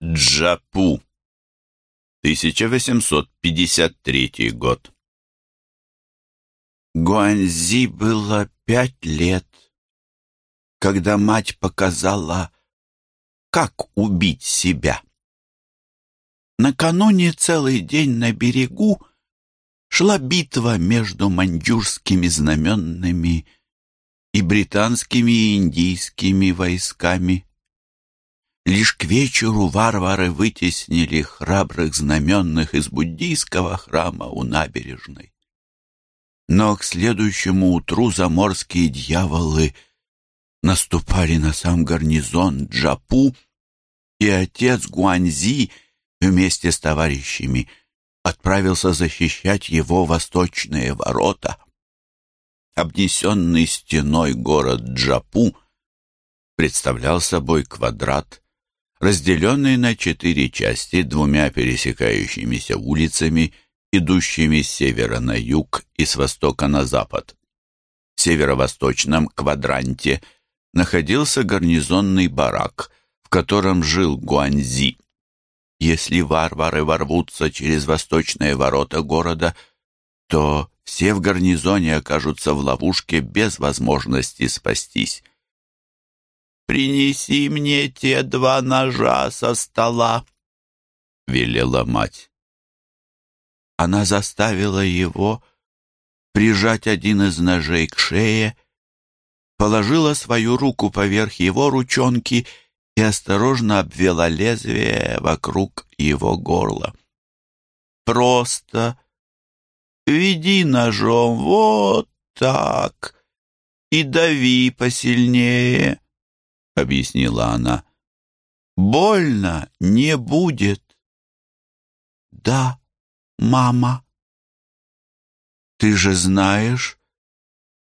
Джапу. 1853 год. Гуанзи было пять лет, когда мать показала, как убить себя. Накануне целый день на берегу шла битва между маньчжурскими знаменными и британскими и индийскими войсками. Лишь к вечеру варвары вытеснили храбрых знаменных из буддийского храма у набережной. Но к следующему утру заморские дьяволы наступали на сам гарнизон Джапу, и отец Гуанзи вместе с товарищами отправился защищать его восточные ворота. Обнесенный стеной город Джапу представлял собой квадрат, разделенный на четыре части двумя пересекающимися улицами – идущими с севера на юг и с востока на запад. В северо-восточном квадранте находился гарнизонный барак, в котором жил Гуанзи. Если варвары ворвутся через восточные ворота города, то все в гарнизоне окажутся в ловушке без возможности спастись. «Принеси мне те два ножа со стола», — велела мать она заставила его прижать один из ножей к шее, положила свою руку поверх его ручонки и осторожно обвела лезвие вокруг его горла. «Просто веди ножом вот так и дави посильнее», — объяснила она. «Больно не будет». «Да», мама. Ты же знаешь,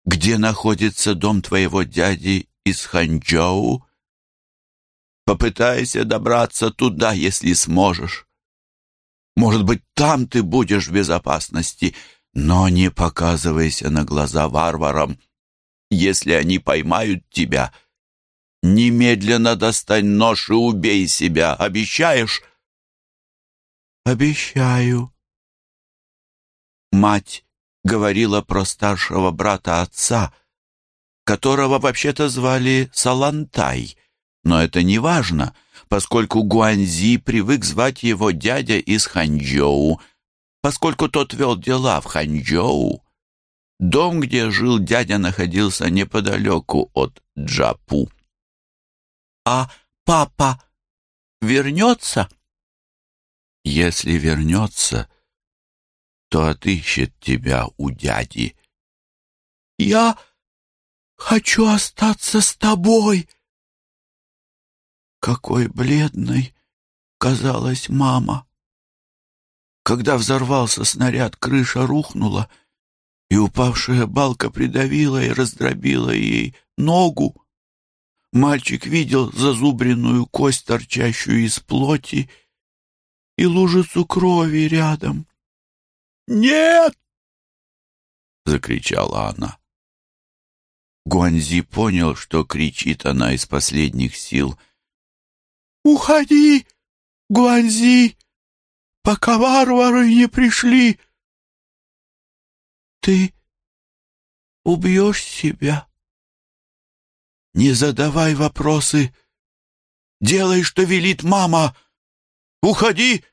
где находится дом твоего дяди из Ханчжоу? Попытайся добраться туда, если сможешь. Может быть, там ты будешь в безопасности, но не показывайся на глаза варварам. Если они поймают тебя, немедленно достань нож и убей себя. Обещаешь? Обещаю, Мать говорила про старшего брата отца, которого вообще-то звали Салантай, но это не важно, поскольку Гуанзи привык звать его дядя из Ханчжоу, поскольку тот вел дела в Ханчжоу. Дом, где жил дядя, находился неподалеку от Джапу. «А папа вернется?» «Если вернется, что отыщет тебя у дяди. «Я хочу остаться с тобой!» Какой бледной казалась мама. Когда взорвался снаряд, крыша рухнула, и упавшая балка придавила и раздробила ей ногу. Мальчик видел зазубренную кость, торчащую из плоти, и лужицу крови рядом. «Нет!» — закричала она. Гуанзи понял, что кричит она из последних сил. «Уходи, Гуанзи, пока варвары не пришли!» «Ты убьешь себя?» «Не задавай вопросы. Делай, что велит мама. Уходи!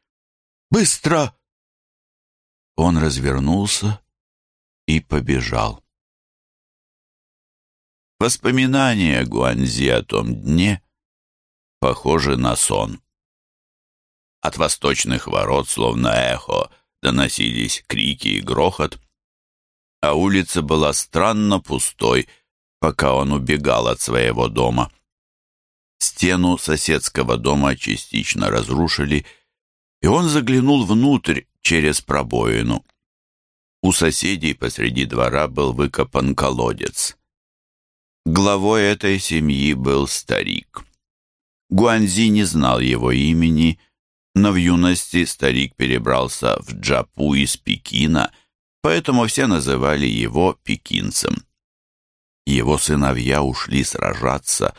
Быстро!» Он развернулся и побежал. Воспоминания Гуанзи о том дне похожи на сон. От восточных ворот, словно эхо, доносились крики и грохот, а улица была странно пустой, пока он убегал от своего дома. Стену соседского дома частично разрушили, и он заглянул внутрь, через пробоину. У соседей посреди двора был выкопан колодец. Главой этой семьи был старик. Гуанзи не знал его имени, но в юности старик перебрался в Джапу из Пекина, поэтому все называли его пекинцем. Его сыновья ушли сражаться,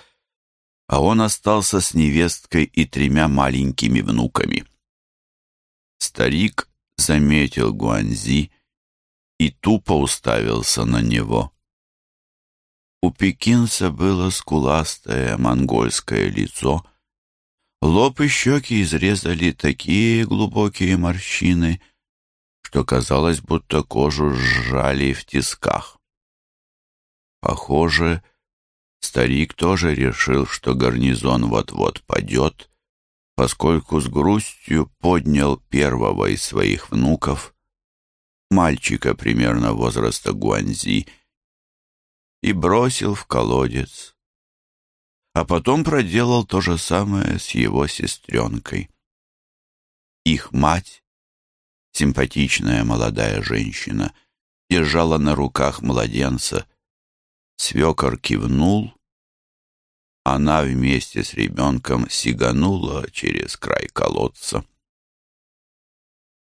а он остался с невесткой и тремя маленькими внуками. Старик заметил Гуанзи и тупо уставился на него. У пекинца было скуластое монгольское лицо, лоб и щеки изрезали такие глубокие морщины, что казалось, будто кожу сжали в тисках. Похоже, старик тоже решил, что гарнизон вот-вот падет, поскольку с грустью поднял первого из своих внуков, мальчика примерно возраста Гуанзи, и бросил в колодец. А потом проделал то же самое с его сестренкой. Их мать, симпатичная молодая женщина, держала на руках младенца. Свекор кивнул, она вместе с ребенком сиганула через край колодца.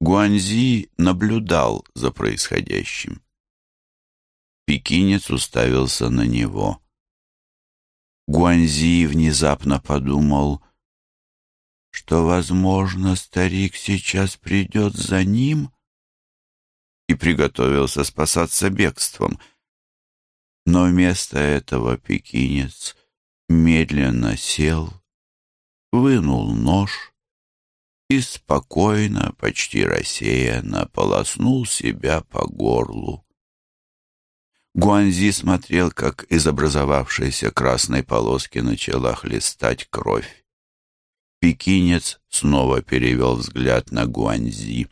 Гуанзи наблюдал за происходящим. Пекинец уставился на него. Гуанзи внезапно подумал, что, возможно, старик сейчас придет за ним и приготовился спасаться бегством. Но вместо этого пекинец медленно сел, вынул нож и спокойно, почти рассеянно полоснул себя по горлу. Гуанзи смотрел, как из образовавшейся красной полоски начала хлестать кровь. Пекинец снова перевел взгляд на Гуанзи.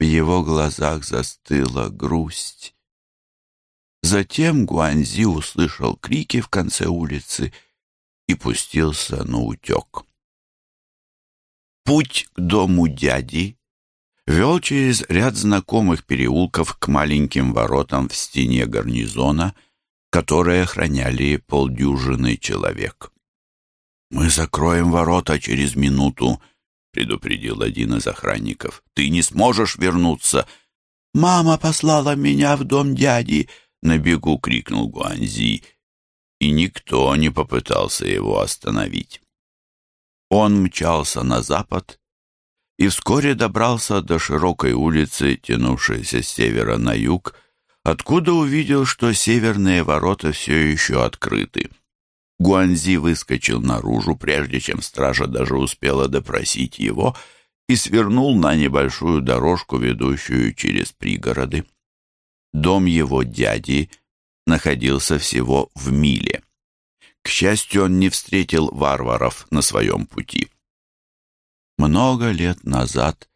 В его глазах застыла грусть. Затем Гуанзи услышал крики в конце улицы и пустился на утек. Путь к дому дяди вел через ряд знакомых переулков к маленьким воротам в стене гарнизона, которые охраняли полдюжины человек. «Мы закроем ворота через минуту», — предупредил один из охранников. «Ты не сможешь вернуться». «Мама послала меня в дом дяди», на бегу крикнул Гуанзи, и никто не попытался его остановить. Он мчался на запад и вскоре добрался до широкой улицы, тянувшейся с севера на юг, откуда увидел, что северные ворота все еще открыты. Гуанзи выскочил наружу, прежде чем стража даже успела допросить его, и свернул на небольшую дорожку, ведущую через пригороды. Дом его дяди находился всего в миле. К счастью, он не встретил варваров на своем пути. Много лет назад,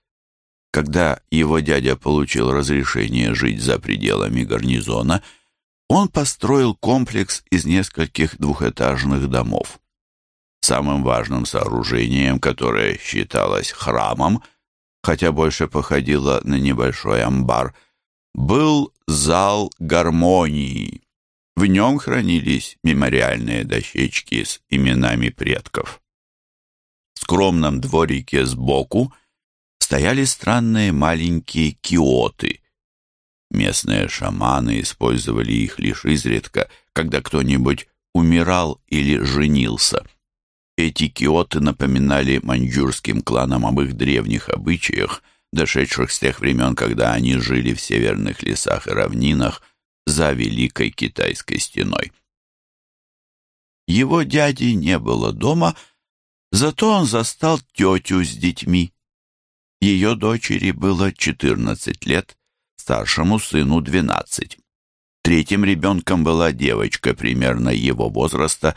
когда его дядя получил разрешение жить за пределами гарнизона, он построил комплекс из нескольких двухэтажных домов. Самым важным сооружением, которое считалось храмом, хотя больше походило на небольшой амбар – был зал гармонии. В нем хранились мемориальные дощечки с именами предков. В скромном дворике сбоку стояли странные маленькие киоты. Местные шаманы использовали их лишь изредка, когда кто-нибудь умирал или женился. Эти киоты напоминали маньчжурским кланам об их древних обычаях – дошедших с тех времен, когда они жили в северных лесах и равнинах за Великой Китайской стеной. Его дяди не было дома, зато он застал тетю с детьми. Ее дочери было 14 лет, старшему сыну 12. Третьим ребенком была девочка примерно его возраста,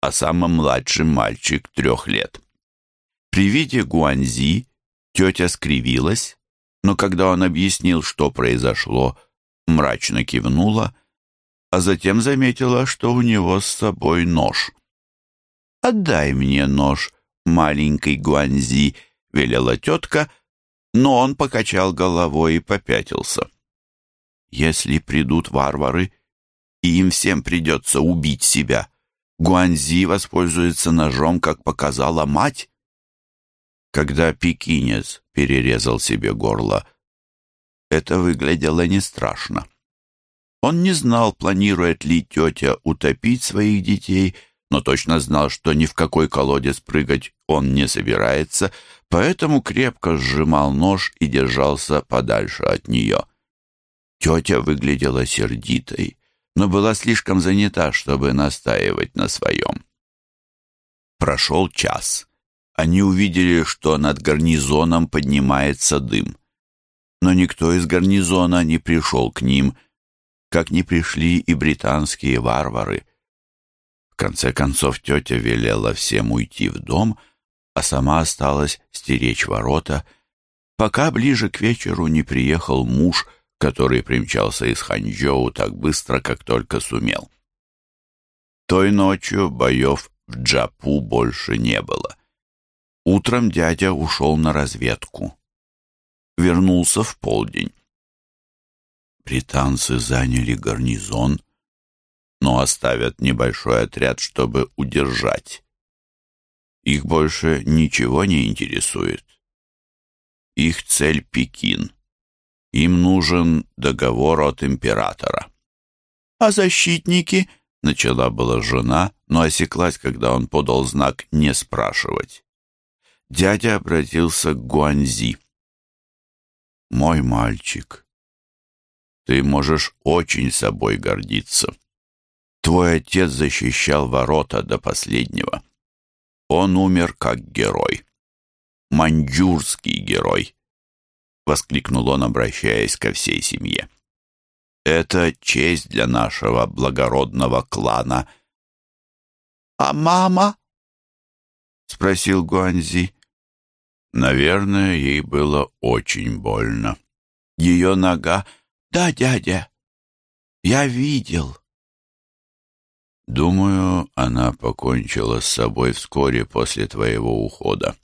а самым младшим мальчик трех лет. При виде Гуанзи Тетя скривилась, но когда он объяснил, что произошло, мрачно кивнула, а затем заметила, что у него с собой нож. «Отдай мне нож, маленький Гуанзи», — велела тетка, но он покачал головой и попятился. «Если придут варвары, и им всем придется убить себя, Гуанзи воспользуется ножом, как показала мать, когда пекинец перерезал себе горло. Это выглядело не страшно. Он не знал, планирует ли тетя утопить своих детей, но точно знал, что ни в какой колодец прыгать он не собирается, поэтому крепко сжимал нож и держался подальше от нее. Тетя выглядела сердитой, но была слишком занята, чтобы настаивать на своем. Прошел час. Они увидели, что над гарнизоном поднимается дым. Но никто из гарнизона не пришел к ним, как не пришли и британские варвары. В конце концов тетя велела всем уйти в дом, а сама осталась стеречь ворота, пока ближе к вечеру не приехал муж, который примчался из Ханчжоу так быстро, как только сумел. Той ночью боев в Джапу больше не было. Утром дядя ушел на разведку. Вернулся в полдень. Британцы заняли гарнизон, но оставят небольшой отряд, чтобы удержать. Их больше ничего не интересует. Их цель — Пекин. Им нужен договор от императора. А защитники — Начала была жена, но осеклась, когда он подал знак «не спрашивать». Дядя обратился к Гуанзи. «Мой мальчик, ты можешь очень собой гордиться. Твой отец защищал ворота до последнего. Он умер как герой. Маньчжурский герой!» — воскликнул он, обращаясь ко всей семье. Это честь для нашего благородного клана. А мама? Спросил Гуанзи. Наверное, ей было очень больно. Ее нога... Да, дядя, я видел. Думаю, она покончила с собой вскоре после твоего ухода.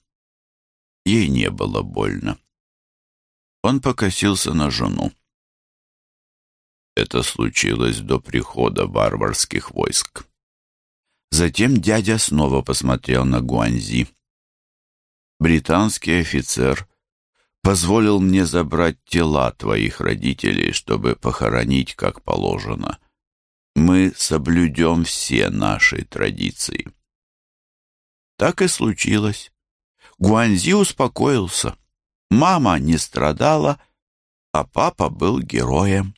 Ей не было больно. Он покосился на жену. Это случилось до прихода варварских войск. Затем дядя снова посмотрел на Гуанзи. «Британский офицер позволил мне забрать тела твоих родителей, чтобы похоронить как положено. Мы соблюдем все наши традиции». Так и случилось. Гуанзи успокоился. Мама не страдала, а папа был героем.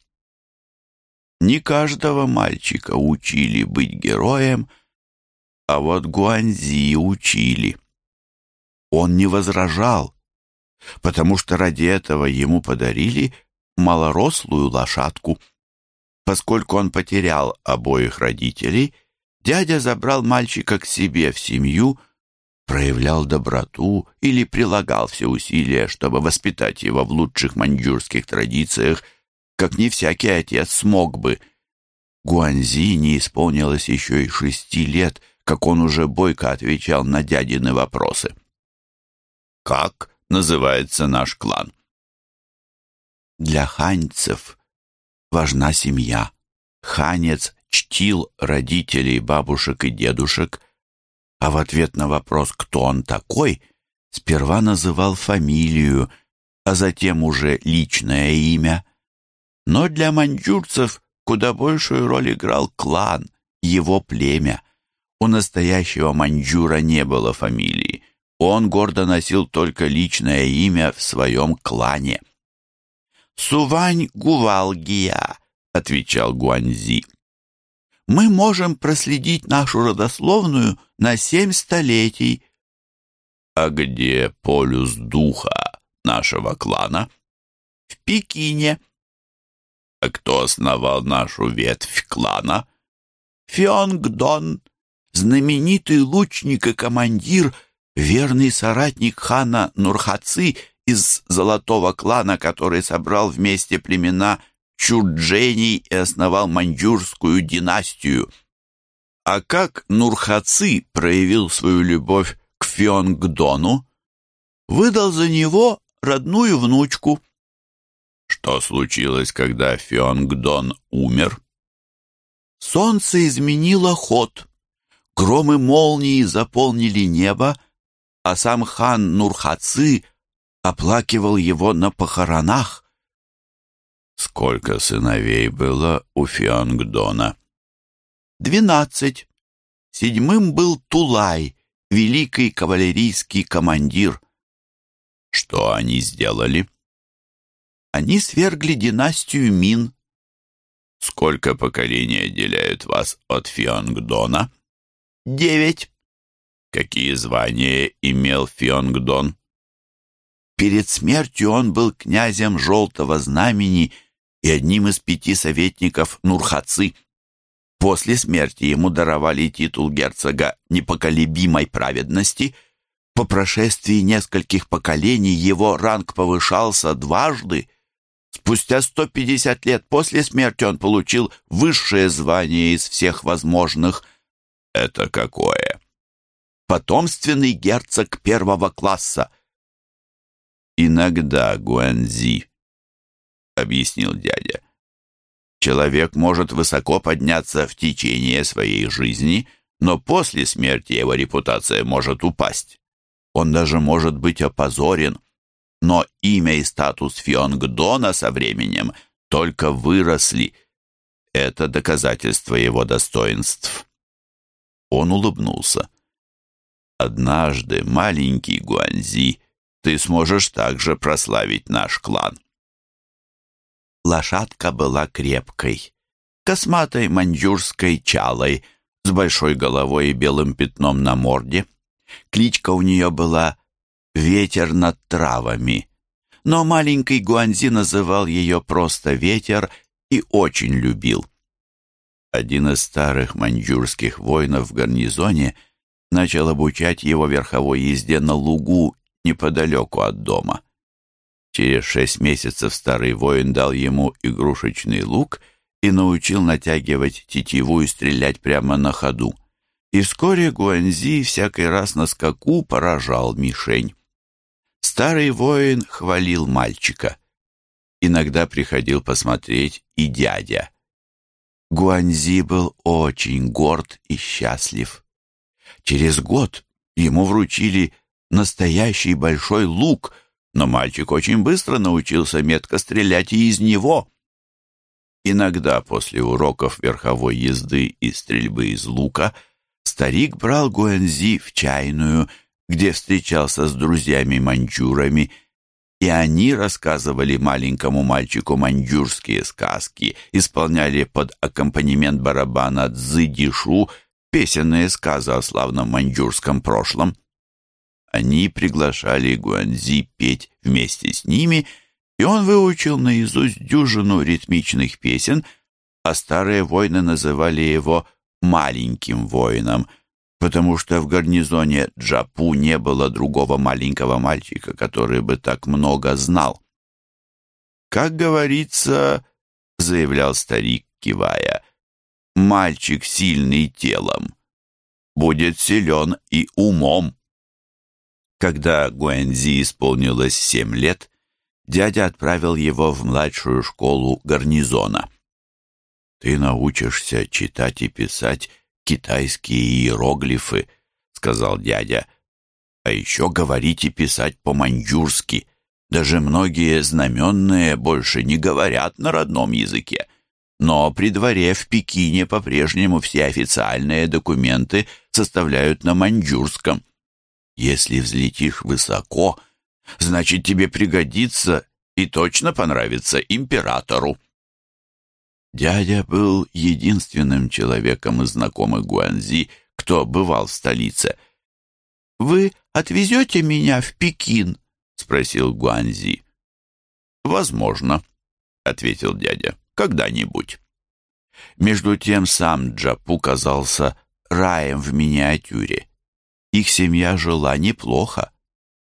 Не каждого мальчика учили быть героем, а вот Гуанзи учили. Он не возражал, потому что ради этого ему подарили малорослую лошадку. Поскольку он потерял обоих родителей, дядя забрал мальчика к себе в семью, проявлял доброту или прилагал все усилия, чтобы воспитать его в лучших маньчжурских традициях – как не всякий отец смог бы. Гуанзи не исполнилось еще и шести лет, как он уже бойко отвечал на дядины вопросы. «Как называется наш клан?» «Для ханьцев важна семья. Ханец чтил родителей, бабушек и дедушек, а в ответ на вопрос, кто он такой, сперва называл фамилию, а затем уже личное имя. Но для маньчжурцев куда большую роль играл клан, его племя. У настоящего маньчжура не было фамилии. Он гордо носил только личное имя в своем клане. «Сувань Гувалгия», — отвечал Гуанзи. «Мы можем проследить нашу родословную на семь столетий». «А где полюс духа нашего клана?» «В Пекине». А кто основал нашу ветвь клана? Фионгдон, знаменитый лучник и командир, верный соратник хана Нурхаци из золотого клана, который собрал вместе племена Чурджений и основал маньчжурскую династию. А как Нурхаци проявил свою любовь к Фионгдону? Выдал за него родную внучку – что случилось, когда Фионгдон умер? Солнце изменило ход. Громы молнии заполнили небо, а сам хан Нурхаци оплакивал его на похоронах. Сколько сыновей было у Фионгдона? Двенадцать. седьмым был Тулай, великий кавалерийский командир. Что они сделали? Они свергли династию Мин. Сколько поколений отделяют вас от Фионгдона? Девять. Какие звания имел Фионгдон? Перед смертью он был князем Желтого Знамени и одним из пяти советников Нурхацы. После смерти ему даровали титул герцога непоколебимой праведности. По прошествии нескольких поколений его ранг повышался дважды. Спустя 150 лет после смерти он получил высшее звание из всех возможных. Это какое? Потомственный герцог первого класса. Иногда Гуанзи, объяснил дядя. Человек может высоко подняться в течение своей жизни, но после смерти его репутация может упасть. Он даже может быть опозорен но имя и статус Фионгдона со временем только выросли. Это доказательство его достоинств. Он улыбнулся. «Однажды, маленький Гуанзи, ты сможешь также прославить наш клан». Лошадка была крепкой, косматой маньчжурской чалой, с большой головой и белым пятном на морде. Кличка у нее была «Ветер над травами». Но маленький Гуанзи называл ее просто «Ветер» и очень любил. Один из старых маньчжурских воинов в гарнизоне начал обучать его верховой езде на лугу неподалеку от дома. Через шесть месяцев старый воин дал ему игрушечный лук и научил натягивать тетиву и стрелять прямо на ходу. И вскоре Гуанзи всякий раз на скаку поражал мишень. Старый воин хвалил мальчика. Иногда приходил посмотреть и дядя. Гуанзи был очень горд и счастлив. Через год ему вручили настоящий большой лук, но мальчик очень быстро научился метко стрелять и из него. Иногда после уроков верховой езды и стрельбы из лука старик брал Гуанзи в чайную где встречался с друзьями-маньчжурами, и они рассказывали маленькому мальчику маньчжурские сказки, исполняли под аккомпанемент барабана дзыдишу песенные сказы о славном маньчжурском прошлом. Они приглашали Гуанзи петь вместе с ними, и он выучил наизусть дюжину ритмичных песен, а старые воины называли его «маленьким воином», потому что в гарнизоне Джапу не было другого маленького мальчика, который бы так много знал. «Как говорится, — заявлял старик, кивая, — мальчик сильный телом, будет силен и умом». Когда Гуэнзи исполнилось семь лет, дядя отправил его в младшую школу гарнизона. «Ты научишься читать и писать китайские иероглифы», — сказал дядя. «А еще говорить и писать по-маньчжурски. Даже многие знаменные больше не говорят на родном языке. Но при дворе в Пекине по-прежнему все официальные документы составляют на маньчжурском. Если взлетишь высоко, значит тебе пригодится и точно понравится императору». Дядя был единственным человеком из знакомых Гуанзи, кто бывал в столице. «Вы отвезете меня в Пекин?» — спросил Гуанзи. «Возможно», — ответил дядя, — «когда-нибудь». Между тем сам Джапу казался раем в миниатюре. Их семья жила неплохо.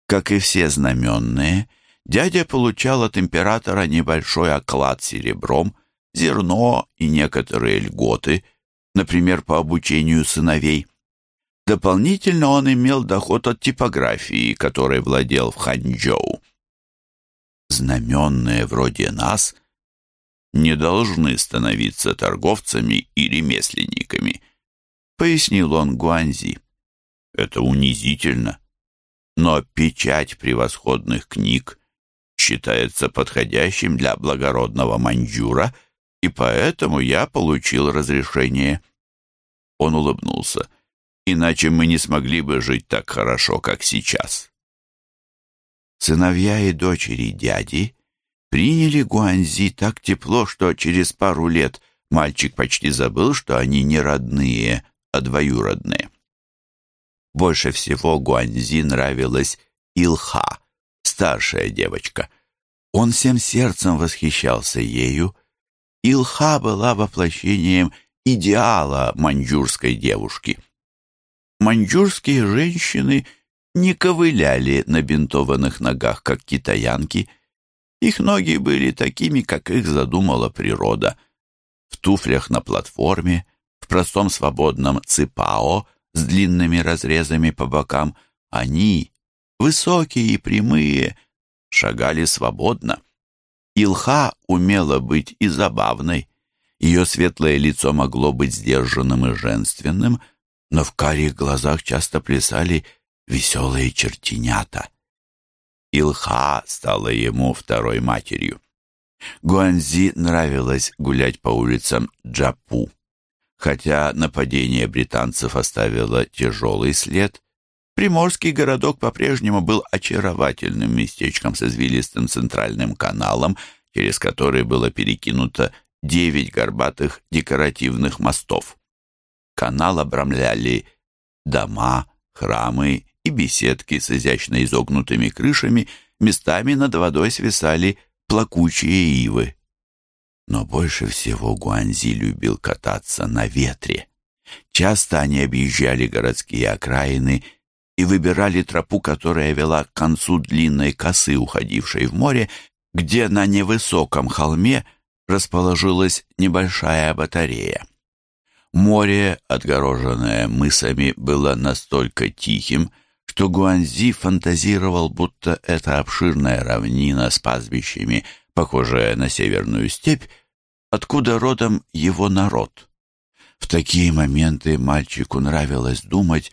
Как и все знаменные, дядя получал от императора небольшой оклад серебром — зерно и некоторые льготы, например, по обучению сыновей. Дополнительно он имел доход от типографии, которой владел в Ханчжоу. Знаменные вроде нас не должны становиться торговцами и ремесленниками, пояснил он Гуанзи. Это унизительно. Но печать превосходных книг считается подходящим для благородного маньчжура — и поэтому я получил разрешение». Он улыбнулся. иначе мы не смогли бы жить так хорошо, как сейчас. Сыновья и дочери дяди приняли Гуанзи так тепло, что через пару лет мальчик почти забыл, что они не родные, а двоюродные. Больше всего Гуанзи нравилась Илха, старшая девочка. Он всем сердцем восхищался ею. Илха была воплощением идеала маньчжурской девушки. Маньчжурские женщины не ковыляли на бинтованных ногах, как китаянки. Их ноги были такими, как их задумала природа. В туфлях на платформе, в простом свободном ципао с длинными разрезами по бокам, они, высокие и прямые, шагали свободно. Илха умела быть и забавной. Ее светлое лицо могло быть сдержанным и женственным, но в карих глазах часто плясали веселые чертенята. Илха стала ему второй матерью. Гуанзи нравилось гулять по улицам Джапу. Хотя нападение британцев оставило тяжелый след, приморский городок по-прежнему был очаровательным местечком с извилистым центральным каналом, через который было перекинуто девять горбатых декоративных мостов. Канал обрамляли дома, храмы и беседки с изящно изогнутыми крышами, местами над водой свисали плакучие ивы. Но больше всего Гуанзи любил кататься на ветре. Часто они объезжали городские окраины и выбирали тропу, которая вела к концу длинной косы, уходившей в море, где на невысоком холме расположилась небольшая батарея. Море, отгороженное мысами, было настолько тихим, что Гуанзи фантазировал, будто эта обширная равнина с пастбищами, похожая на северную степь, откуда родом его народ. В такие моменты мальчику нравилось думать,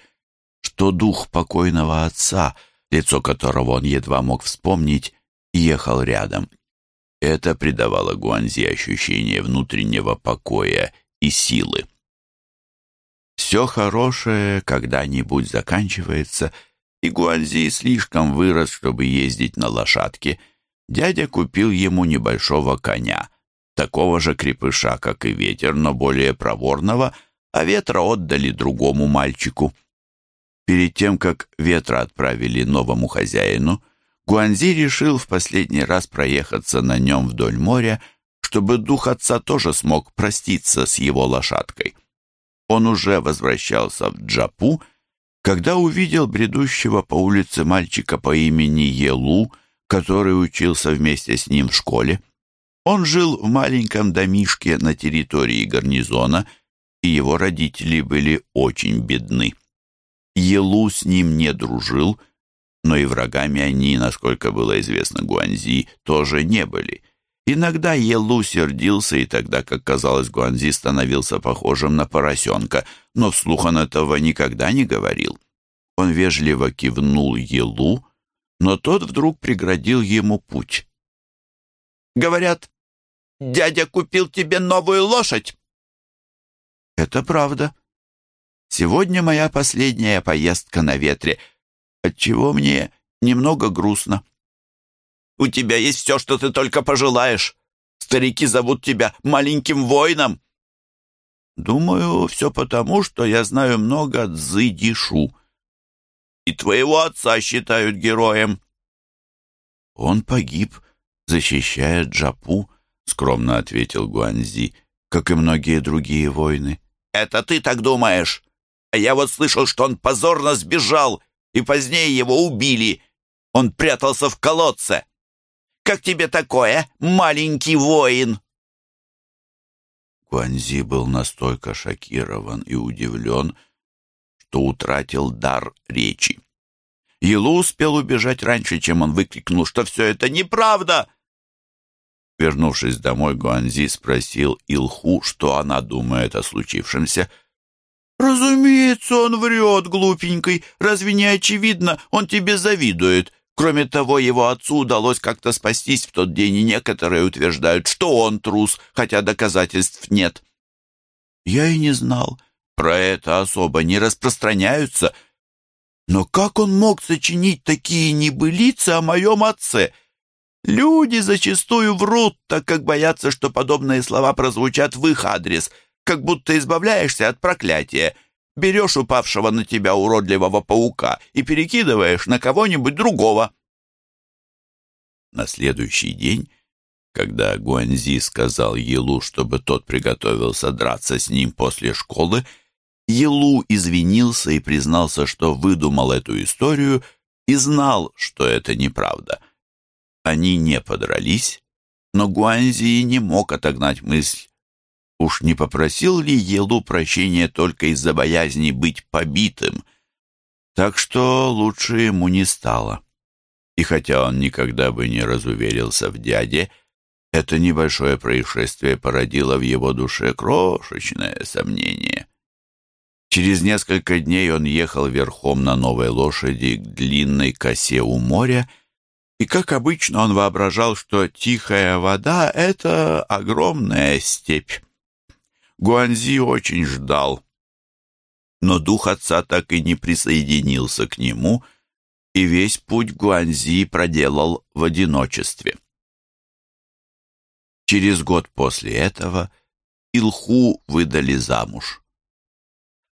что дух покойного отца, лицо которого он едва мог вспомнить, ехал рядом. Это придавало Гуанзи ощущение внутреннего покоя и силы. Все хорошее когда-нибудь заканчивается — и Гуанзи слишком вырос, чтобы ездить на лошадке, дядя купил ему небольшого коня, такого же крепыша, как и ветер, но более проворного, а ветра отдали другому мальчику. Перед тем, как ветра отправили новому хозяину, Гуанзи решил в последний раз проехаться на нем вдоль моря, чтобы дух отца тоже смог проститься с его лошадкой. Он уже возвращался в Джапу, когда увидел бредущего по улице мальчика по имени Елу, который учился вместе с ним в школе. Он жил в маленьком домишке на территории гарнизона, и его родители были очень бедны. Елу с ним не дружил, но и врагами они, насколько было известно Гуанзи, тоже не были. Иногда Елу сердился, и тогда, как казалось, Гуанзи становился похожим на поросенка, но вслух он этого никогда не говорил. Он вежливо кивнул Елу, но тот вдруг преградил ему путь. «Говорят, дядя купил тебе новую лошадь!» «Это правда. Сегодня моя последняя поездка на ветре, отчего мне немного грустно». У тебя есть все, что ты только пожелаешь. Старики зовут тебя маленьким воином». «Думаю, все потому, что я знаю много дзы-дишу. И твоего отца считают героем». «Он погиб, защищая Джапу», — скромно ответил Гуанзи, как и многие другие воины. «Это ты так думаешь? А я вот слышал, что он позорно сбежал, и позднее его убили. Он прятался в колодце». Как тебе такое, маленький воин?» Гуанзи был настолько шокирован и удивлен, что утратил дар речи. Елу успел убежать раньше, чем он выкрикнул, что все это неправда. Вернувшись домой, Гуанзи спросил Илху, что она думает о случившемся. «Разумеется, он врет, глупенький. Разве не очевидно? Он тебе завидует. Кроме того, его отцу удалось как-то спастись в тот день, и некоторые утверждают, что он трус, хотя доказательств нет. Я и не знал, про это особо не распространяются. Но как он мог сочинить такие небылицы о моем отце? Люди зачастую врут, так как боятся, что подобные слова прозвучат в их адрес, как будто избавляешься от проклятия. Берешь упавшего на тебя уродливого паука и перекидываешь на кого-нибудь другого. На следующий день, когда Гуанзи сказал Елу, чтобы тот приготовился драться с ним после школы, Елу извинился и признался, что выдумал эту историю и знал, что это неправда. Они не подрались, но Гуанзи не мог отогнать мысль, Уж не попросил ли Елу прощения только из-за боязни быть побитым? Так что лучше ему не стало. И хотя он никогда бы не разуверился в дяде, это небольшое происшествие породило в его душе крошечное сомнение. Через несколько дней он ехал верхом на новой лошади к длинной косе у моря, и, как обычно, он воображал, что тихая вода — это огромная степь. Гуанзи очень ждал, но дух отца так и не присоединился к нему, и весь путь Гуанзи проделал в одиночестве. Через год после этого Илху выдали замуж.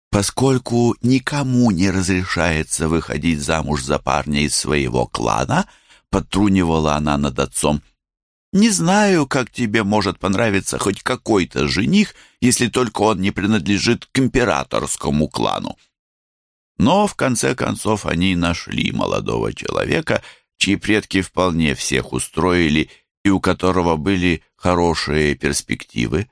Поскольку никому не разрешается выходить замуж за парня из своего клана, подтрунивала она над отцом, — не знаю, как тебе может понравиться хоть какой-то жених, если только он не принадлежит к императорскому клану. Но, в конце концов, они нашли молодого человека, чьи предки вполне всех устроили и у которого были хорошие перспективы.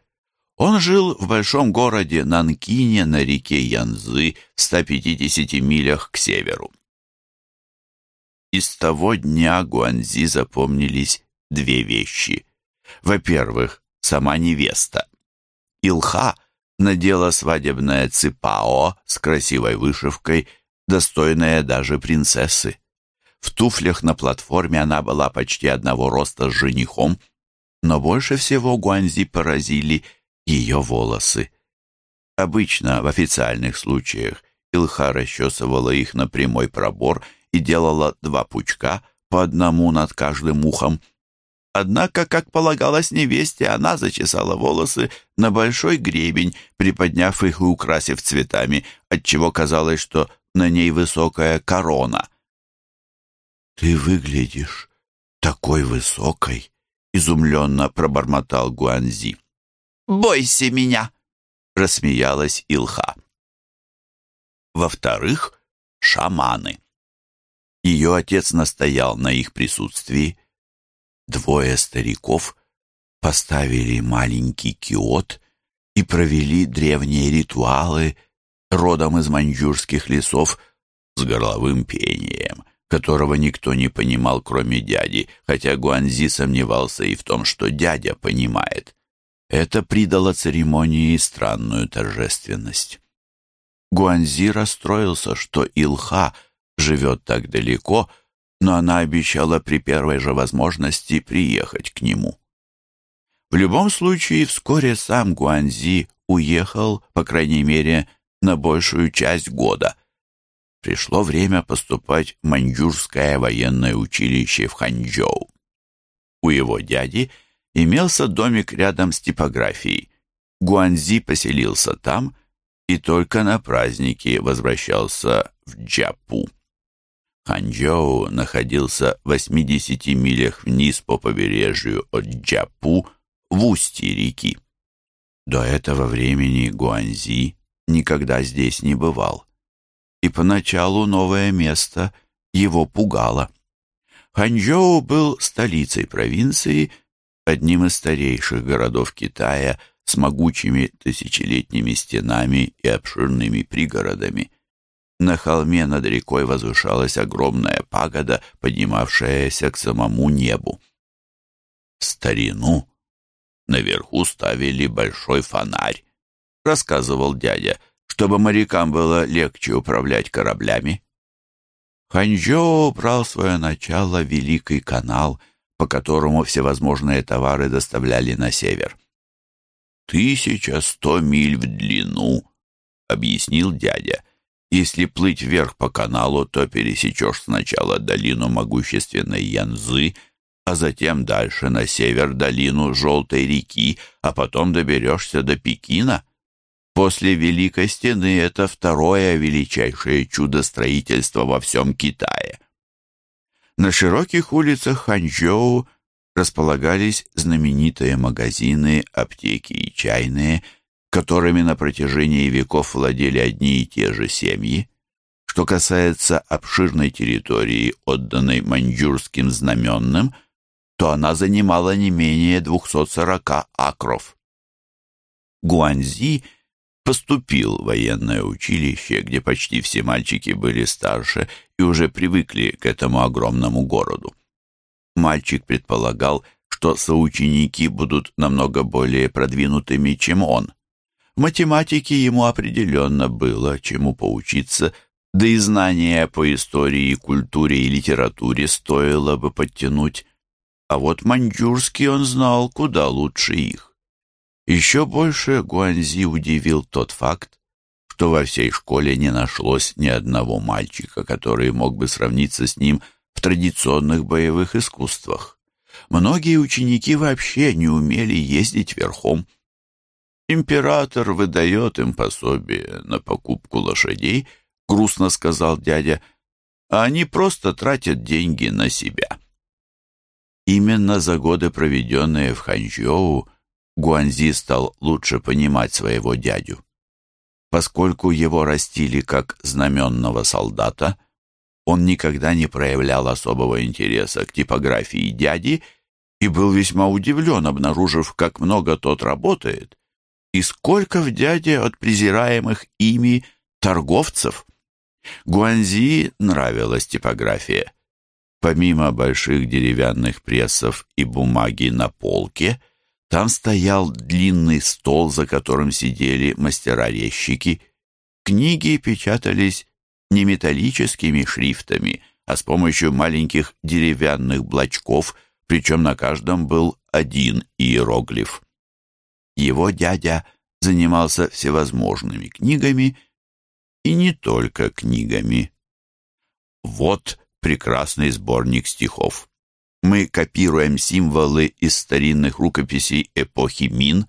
Он жил в большом городе Нанкине на реке Янзы в 150 милях к северу. И с того дня Гуанзи запомнились две вещи. Во-первых, сама невеста. Илха надела свадебное ципао с красивой вышивкой, достойная даже принцессы. В туфлях на платформе она была почти одного роста с женихом, но больше всего Гуанзи поразили ее волосы. Обычно в официальных случаях Илха расчесывала их на прямой пробор и делала два пучка, по одному над каждым ухом – Однако, как полагалось невесте, она зачесала волосы на большой гребень, приподняв их и украсив цветами, отчего казалось, что на ней высокая корона. «Ты выглядишь такой высокой!» — изумленно пробормотал Гуанзи. «Бойся меня!» — рассмеялась Илха. Во-вторых, шаманы. Ее отец настоял на их присутствии, Двое стариков поставили маленький киот и провели древние ритуалы родом из маньчжурских лесов с горловым пением, которого никто не понимал, кроме дяди, хотя Гуанзи сомневался и в том, что дядя понимает. Это придало церемонии странную торжественность. Гуанзи расстроился, что Илха живет так далеко, но она обещала при первой же возможности приехать к нему. В любом случае, вскоре сам Гуанзи уехал, по крайней мере, на большую часть года. Пришло время поступать в Маньчжурское военное училище в Ханчжоу. У его дяди имелся домик рядом с типографией. Гуанзи поселился там и только на праздники возвращался в Джапу. Ханчжоу находился в 80 милях вниз по побережью от Джапу в устье реки. До этого времени Гуанзи никогда здесь не бывал, и поначалу новое место его пугало. Ханчжоу был столицей провинции, одним из старейших городов Китая с могучими тысячелетними стенами и обширными пригородами. На холме над рекой возвышалась огромная пагода, поднимавшаяся к самому небу. В старину наверху ставили большой фонарь, рассказывал дядя, чтобы морякам было легче управлять кораблями. Ханчжоу брал свое начало Великий канал, по которому всевозможные товары доставляли на север. Тысяча сто миль в длину, объяснил дядя. Если плыть вверх по каналу, то пересечешь сначала долину могущественной Янзы, а затем дальше на север долину Желтой реки, а потом доберешься до Пекина. После Великой Стены это второе величайшее чудо строительства во всем Китае. На широких улицах Ханчжоу располагались знаменитые магазины, аптеки и чайные, которыми на протяжении веков владели одни и те же семьи. Что касается обширной территории, отданной маньчжурским знаменным, то она занимала не менее 240 акров. Гуанзи поступил в военное училище, где почти все мальчики были старше и уже привыкли к этому огромному городу. Мальчик предполагал, что соученики будут намного более продвинутыми, чем он. Математике ему определенно было чему поучиться, да и знания по истории, культуре и литературе стоило бы подтянуть. А вот маньчжурский он знал куда лучше их. Еще больше Гуанзи удивил тот факт, что во всей школе не нашлось ни одного мальчика, который мог бы сравниться с ним в традиционных боевых искусствах. Многие ученики вообще не умели ездить верхом. «Император выдает им пособие на покупку лошадей», — грустно сказал дядя, «а они просто тратят деньги на себя». Именно за годы, проведенные в Ханчжоу, Гуанзи стал лучше понимать своего дядю. Поскольку его растили как знаменного солдата, он никогда не проявлял особого интереса к типографии дяди и был весьма удивлен, обнаружив, как много тот работает и сколько в дяде от презираемых ими торговцев. Гуанзи нравилась типография. Помимо больших деревянных прессов и бумаги на полке – там стоял длинный стол, за которым сидели мастера-резчики. Книги печатались не металлическими шрифтами, а с помощью маленьких деревянных блочков, причем на каждом был один иероглиф. Его дядя занимался всевозможными книгами, и не только книгами. Вот прекрасный сборник стихов мы копируем символы из старинных рукописей эпохи Мин,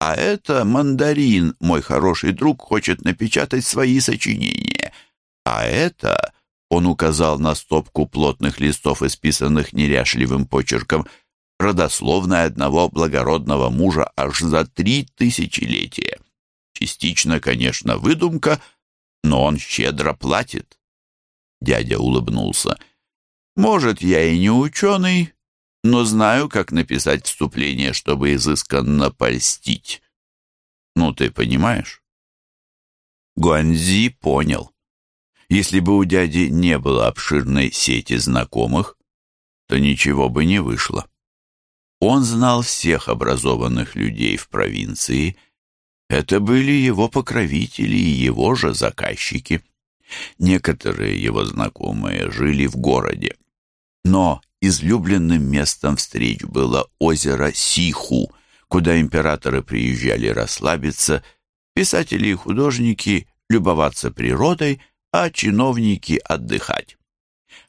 а это мандарин, мой хороший друг, хочет напечатать свои сочинения. А это, он указал на стопку плотных листов, исписанных неряшливым почерком, родословная одного благородного мужа аж за три тысячелетия. Частично, конечно, выдумка, но он щедро платит. Дядя улыбнулся. — может, я и не ученый, но знаю, как написать вступление, чтобы изысканно польстить. Ну, ты понимаешь? Гуанзи понял. Если бы у дяди не было обширной сети знакомых, то ничего бы не вышло. Он знал всех образованных людей в провинции. Это были его покровители и его же заказчики. Некоторые его знакомые жили в городе. Но излюбленным местом встреч было озеро Сиху, куда императоры приезжали расслабиться, писатели и художники любоваться природой, а чиновники отдыхать.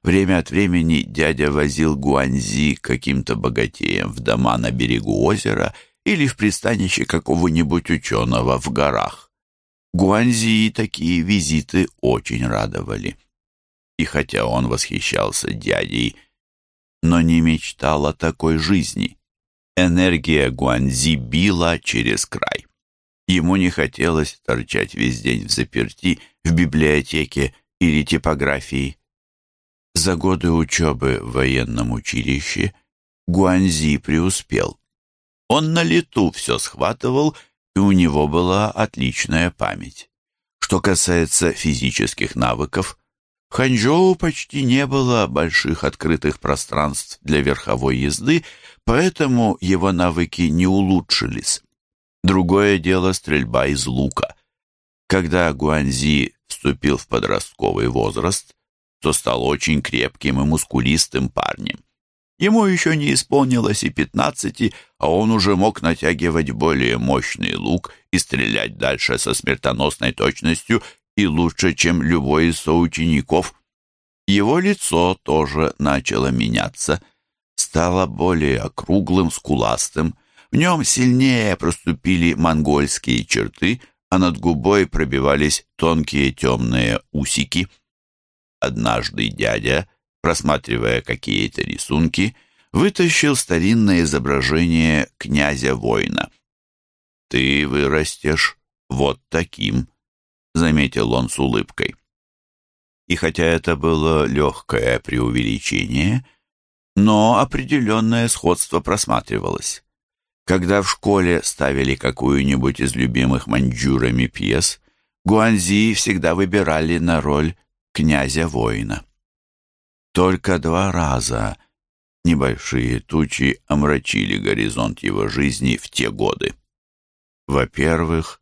Время от времени дядя возил Гуанзи каким-то богатеем в дома на берегу озера или в пристанище какого-нибудь ученого в горах. Гуанзи такие визиты очень радовали. И хотя он восхищался дядей, но не мечтал о такой жизни, энергия Гуанзи била через край. Ему не хотелось торчать весь день в заперти в библиотеке или типографии. За годы учебы в военном училище Гуанзи преуспел. Он на лету все схватывал и у него была отличная память. Что касается физических навыков, в Ханчжоу почти не было больших открытых пространств для верховой езды, поэтому его навыки не улучшились. Другое дело стрельба из лука. Когда Гуанзи вступил в подростковый возраст, то стал очень крепким и мускулистым парнем. Ему еще не исполнилось и пятнадцати, а он уже мог натягивать более мощный лук и стрелять дальше со смертоносной точностью и лучше, чем любой из соучеников. Его лицо тоже начало меняться, стало более округлым, скуластым. В нем сильнее проступили монгольские черты, а над губой пробивались тонкие темные усики. Однажды дядя, просматривая какие-то рисунки, вытащил старинное изображение князя-воина. «Ты вырастешь вот таким», — заметил он с улыбкой. И хотя это было легкое преувеличение, но определенное сходство просматривалось. Когда в школе ставили какую-нибудь из любимых маньчжурами пьес, Гуанзи всегда выбирали на роль князя-воина. Только два раза небольшие тучи омрачили горизонт его жизни в те годы. Во-первых,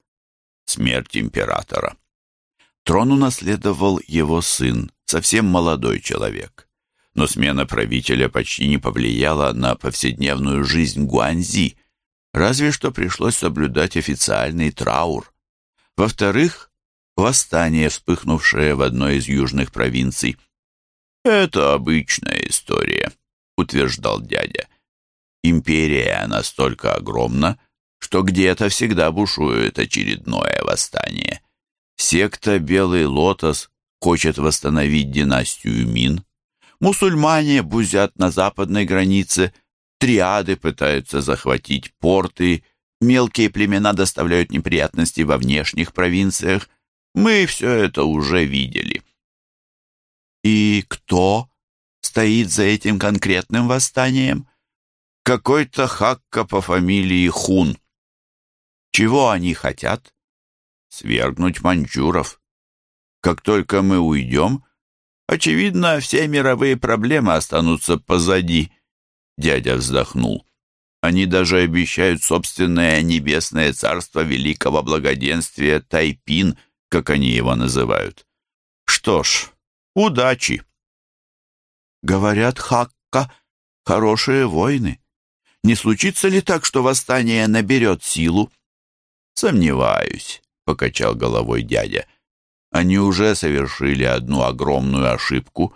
смерть императора. Трон унаследовал его сын, совсем молодой человек. Но смена правителя почти не повлияла на повседневную жизнь Гуанзи, разве что пришлось соблюдать официальный траур. Во-вторых, восстание, вспыхнувшее в одной из южных провинций. «Это обычная история», — утверждал дядя. «Империя настолько огромна, что где-то всегда бушует очередное восстание». Секта «Белый лотос» хочет восстановить династию Мин. Мусульмане бузят на западной границе, триады пытаются захватить порты, мелкие племена доставляют неприятности во внешних провинциях. Мы все это уже видели. И кто стоит за этим конкретным восстанием? Какой-то хакка по фамилии Хун. Чего они хотят? свергнуть маньчжуров. Как только мы уйдем, очевидно, все мировые проблемы останутся позади. Дядя вздохнул. Они даже обещают собственное небесное царство великого благоденствия Тайпин, как они его называют. Что ж, удачи. Говорят, Хакка — хорошие войны. Не случится ли так, что восстание наберет силу? Сомневаюсь покачал головой дядя. Они уже совершили одну огромную ошибку.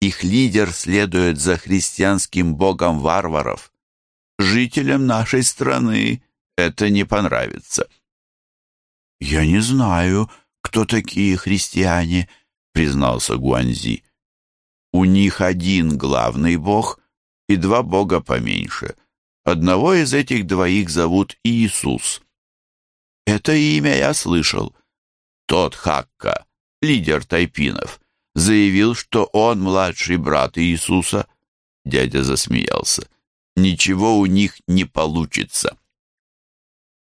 Их лидер следует за христианским богом варваров. Жителям нашей страны это не понравится. «Я не знаю, кто такие христиане», — признался Гуанзи. «У них один главный бог и два бога поменьше. Одного из этих двоих зовут Иисус. Это имя я слышал. Тот Хакка, лидер тайпинов, заявил, что он младший брат Иисуса. Дядя засмеялся. Ничего у них не получится.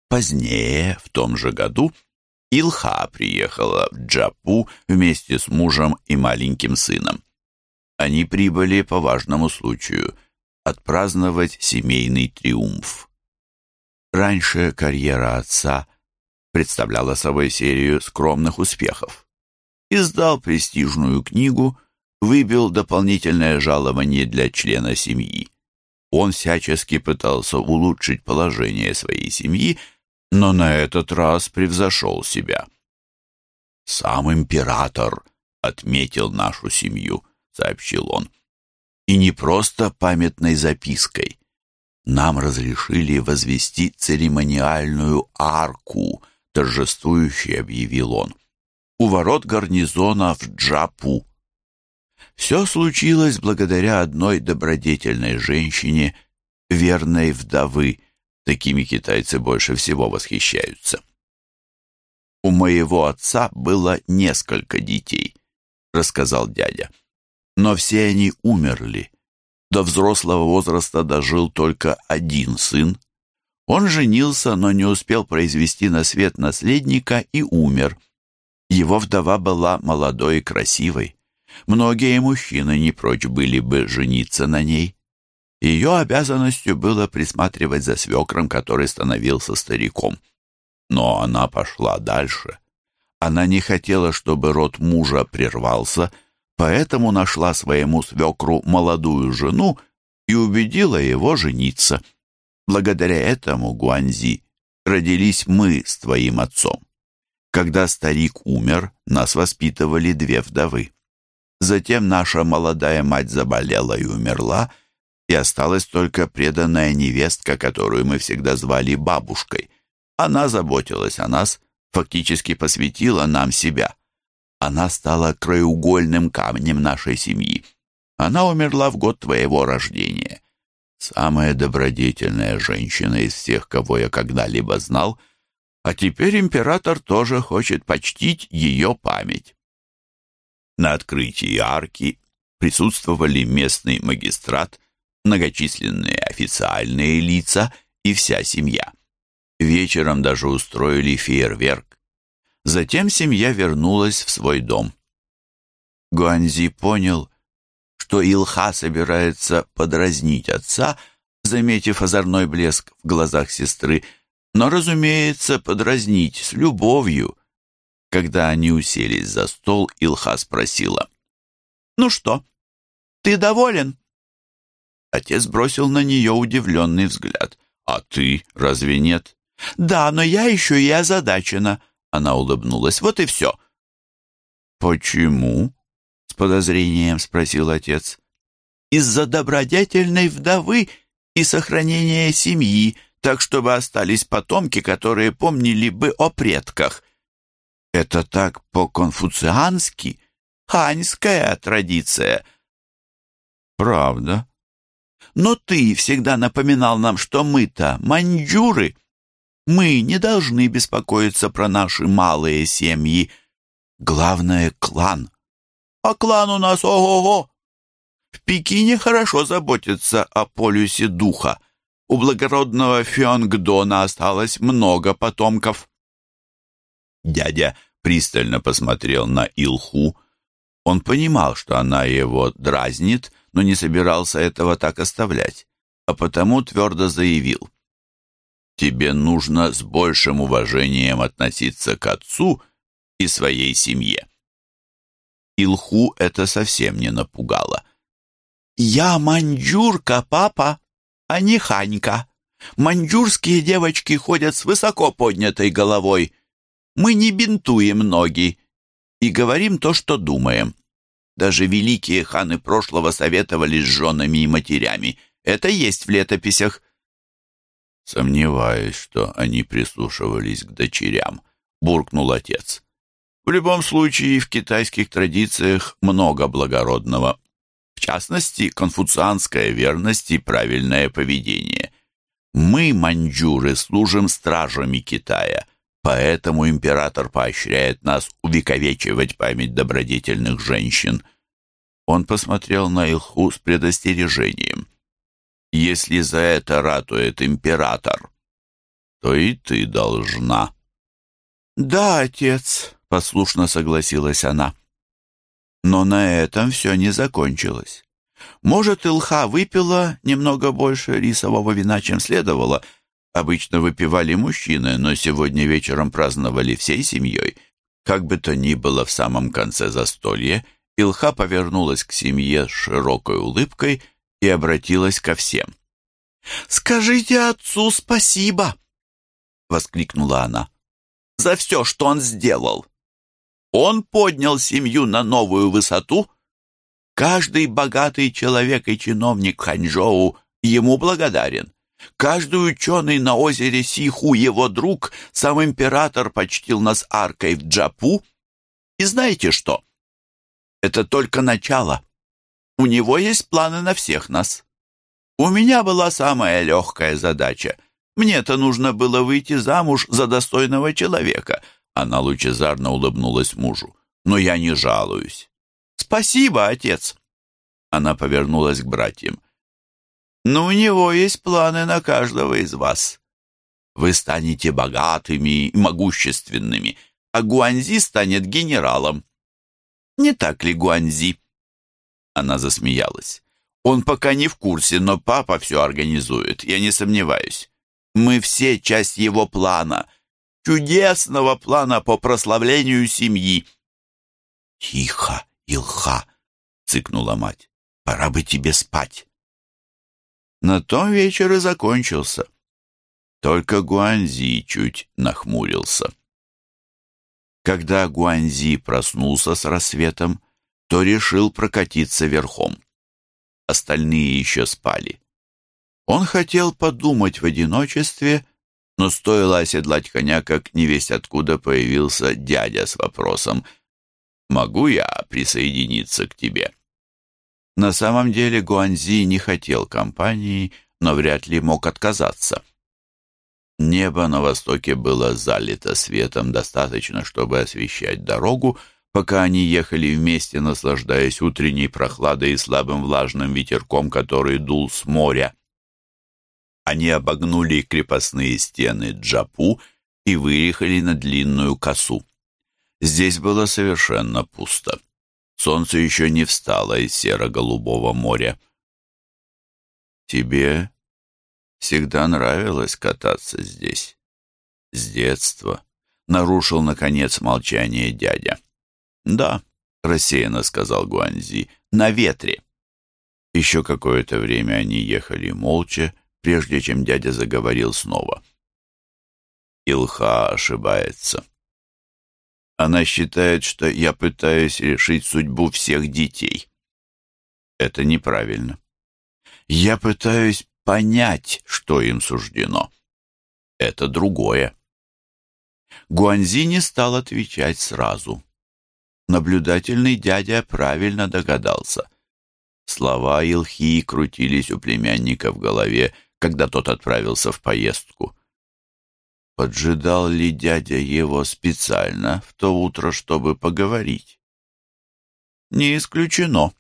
Позднее, в том же году, Илха приехала в Джапу вместе с мужем и маленьким сыном. Они прибыли по важному случаю — отпраздновать семейный триумф. Раньше карьера отца — представляла собой серию скромных успехов. Издал престижную книгу, выбил дополнительное жалование для члена семьи. Он всячески пытался улучшить положение своей семьи, но на этот раз превзошел себя. «Сам император отметил нашу семью», — сообщил он. «И не просто памятной запиской. Нам разрешили возвести церемониальную арку — торжествующе объявил он. У ворот гарнизона в Джапу. Все случилось благодаря одной добродетельной женщине, верной вдовы. Такими китайцы больше всего восхищаются. «У моего отца было несколько детей», — рассказал дядя. «Но все они умерли. До взрослого возраста дожил только один сын, он женился, но не успел произвести на свет наследника и умер. Его вдова была молодой и красивой. Многие мужчины не прочь были бы жениться на ней. Ее обязанностью было присматривать за свекром, который становился стариком. Но она пошла дальше. Она не хотела, чтобы род мужа прервался, поэтому нашла своему свекру молодую жену и убедила его жениться. Благодаря этому, Гуанзи, родились мы с твоим отцом. Когда старик умер, нас воспитывали две вдовы. Затем наша молодая мать заболела и умерла, и осталась только преданная невестка, которую мы всегда звали бабушкой. Она заботилась о нас, фактически посвятила нам себя. Она стала краеугольным камнем нашей семьи. Она умерла в год твоего рождения. Самая добродетельная женщина из всех, кого я когда-либо знал, а теперь император тоже хочет почтить ее память. На открытии арки присутствовали местный магистрат, многочисленные официальные лица и вся семья. Вечером даже устроили фейерверк. Затем семья вернулась в свой дом. Гуанзи понял, что Илха собирается подразнить отца, заметив озорной блеск в глазах сестры, но, разумеется, подразнить с любовью. Когда они уселись за стол, Илха спросила. «Ну что, ты доволен?» Отец бросил на нее удивленный взгляд. «А ты разве нет?» «Да, но я еще и озадачена», — она улыбнулась. «Вот и все». «Почему?» — с подозрением спросил отец. «Из-за добродетельной вдовы и сохранения семьи, так чтобы остались потомки, которые помнили бы о предках». «Это так по-конфуциански? Ханьская традиция». «Правда?» «Но ты всегда напоминал нам, что мы-то маньчжуры». Мы не должны беспокоиться про наши малые семьи. Главное — клан. А клан у нас ого-го. В Пекине хорошо заботятся о полюсе духа. У благородного Фёнгдона осталось много потомков. Дядя пристально посмотрел на Илху. Он понимал, что она его дразнит, но не собирался этого так оставлять, а потому твердо заявил — Тебе нужно с большим уважением относиться к отцу и своей семье. Илху это совсем не напугало. «Я маньчжурка, папа, а не ханька. Маньчжурские девочки ходят с высоко поднятой головой. Мы не бинтуем ноги и говорим то, что думаем. Даже великие ханы прошлого советовались с женами и матерями. Это есть в летописях. Сомневаюсь, что они прислушивались к дочерям, буркнул отец. В любом случае, в китайских традициях много благородного. В частности, конфуцианская верность и правильное поведение. Мы, маньчжуры, служим стражами Китая, поэтому император поощряет нас увековечивать память добродетельных женщин. Он посмотрел на Илху с предостережением – если за это ратует император, то и ты должна». «Да, отец», — послушно согласилась она. Но на этом все не закончилось. Может, Илха выпила немного больше рисового вина, чем следовало. Обычно выпивали мужчины, но сегодня вечером праздновали всей семьей. Как бы то ни было в самом конце застолья, Илха повернулась к семье с широкой улыбкой — и обратилась ко всем. «Скажите отцу спасибо!» — воскликнула она. «За все, что он сделал! Он поднял семью на новую высоту. Каждый богатый человек и чиновник Ханчжоу ему благодарен. Каждый ученый на озере Сиху его друг, сам император почтил нас аркой в Джапу. И знаете что? Это только начало. У него есть планы на всех нас. У меня была самая легкая задача. Мне-то нужно было выйти замуж за достойного человека. Она лучезарно улыбнулась мужу. Но я не жалуюсь. Спасибо, отец. Она повернулась к братьям. Но у него есть планы на каждого из вас. Вы станете богатыми и могущественными, а Гуанзи станет генералом. Не так ли, Гуанзи? Она засмеялась. «Он пока не в курсе, но папа все организует, я не сомневаюсь. Мы все часть его плана, чудесного плана по прославлению семьи». «Тихо, Илха!» — цыкнула мать. «Пора бы тебе спать». На том вечер и закончился. Только Гуанзи чуть нахмурился. Когда Гуанзи проснулся с рассветом, то решил прокатиться верхом. Остальные еще спали. Он хотел подумать в одиночестве, но стоило оседлать коня, как невесть откуда появился дядя с вопросом «Могу я присоединиться к тебе?» На самом деле Гуанзи не хотел компании, но вряд ли мог отказаться. Небо на востоке было залито светом достаточно, чтобы освещать дорогу, пока они ехали вместе, наслаждаясь утренней прохладой и слабым влажным ветерком, который дул с моря. Они обогнули крепостные стены Джапу и выехали на длинную косу. Здесь было совершенно пусто. Солнце еще не встало из серо-голубого моря. «Тебе всегда нравилось кататься здесь?» «С детства», — нарушил, наконец, молчание дядя. «Да», — рассеянно сказал Гуанзи, — «на ветре». Еще какое-то время они ехали молча, прежде чем дядя заговорил снова. Илха ошибается. Она считает, что я пытаюсь решить судьбу всех детей. Это неправильно. Я пытаюсь понять, что им суждено. Это другое. Гуанзи не стал отвечать сразу. Наблюдательный дядя правильно догадался. Слова Илхи крутились у племянника в голове, когда тот отправился в поездку. Поджидал ли дядя его специально в то утро, чтобы поговорить? Не исключено.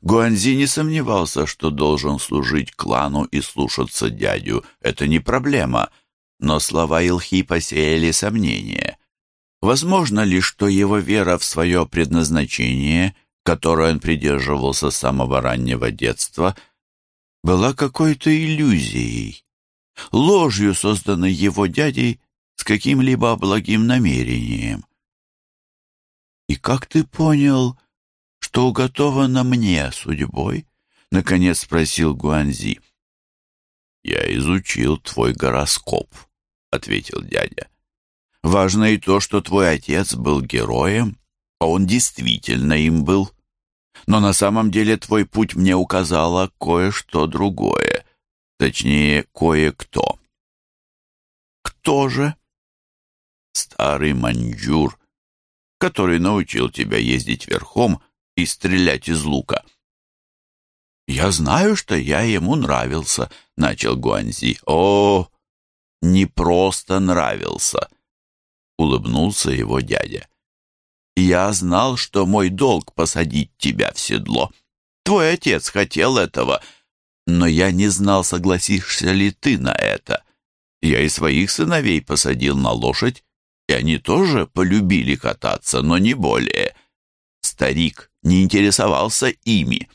Гуанзи не сомневался, что должен служить клану и слушаться дядю. Это не проблема, но слова Илхи посеяли сомнения. Возможно ли, что его вера в свое предназначение, которой он придерживался с самого раннего детства — была какой-то иллюзией, ложью, созданной его дядей с каким-либо благим намерением. «И как ты понял, что уготовано мне судьбой?» — наконец спросил Гуанзи. «Я изучил твой гороскоп», — ответил дядя. «Важно и то, что твой отец был героем, а он действительно им был но на самом деле твой путь мне указало кое-что другое, точнее, кое-кто. Кто же? Старый маньчжур, который научил тебя ездить верхом и стрелять из лука. «Я знаю, что я ему нравился», — начал Гуанзи. «О, не просто нравился», — улыбнулся его дядя. Я знал, что мой долг посадить тебя в седло. Твой отец хотел этого, но я не знал, согласишься ли ты на это. Я и своих сыновей посадил на лошадь, и они тоже полюбили кататься, но не более. Старик не интересовался ими.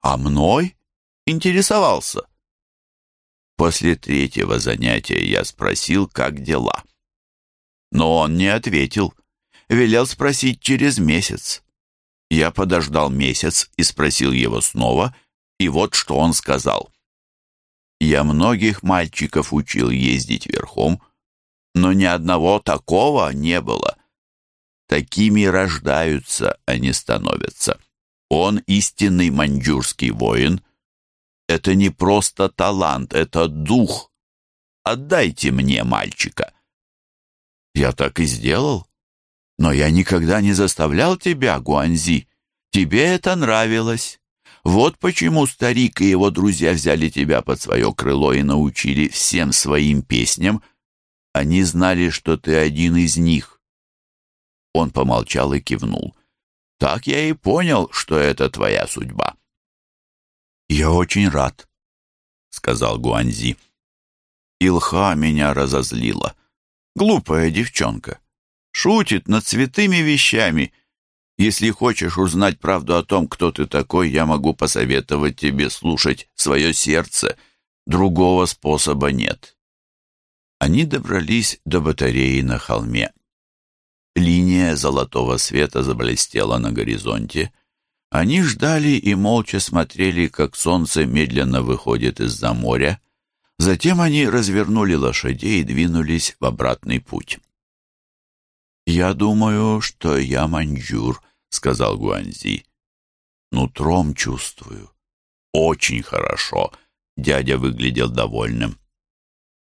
А мной интересовался. После третьего занятия я спросил, как дела. Но он не ответил велел спросить через месяц. Я подождал месяц и спросил его снова, и вот что он сказал. «Я многих мальчиков учил ездить верхом, но ни одного такого не было. Такими рождаются, а не становятся. Он истинный маньчжурский воин. Это не просто талант, это дух. Отдайте мне мальчика». Я так и сделал. Но я никогда не заставлял тебя, Гуанзи. Тебе это нравилось. Вот почему старик и его друзья взяли тебя под свое крыло и научили всем своим песням. Они знали, что ты один из них. Он помолчал и кивнул. Так я и понял, что это твоя судьба. Я очень рад, сказал Гуанзи. Илха меня разозлила. Глупая девчонка шутит над святыми вещами. Если хочешь узнать правду о том, кто ты такой, я могу посоветовать тебе слушать свое сердце. Другого способа нет. Они добрались до батареи на холме. Линия золотого света заблестела на горизонте. Они ждали и молча смотрели, как солнце медленно выходит из-за моря. Затем они развернули лошадей и двинулись в обратный путь. «Я думаю, что я маньчжур», — сказал Гуанзи. «Нутром чувствую. Очень хорошо». Дядя выглядел довольным.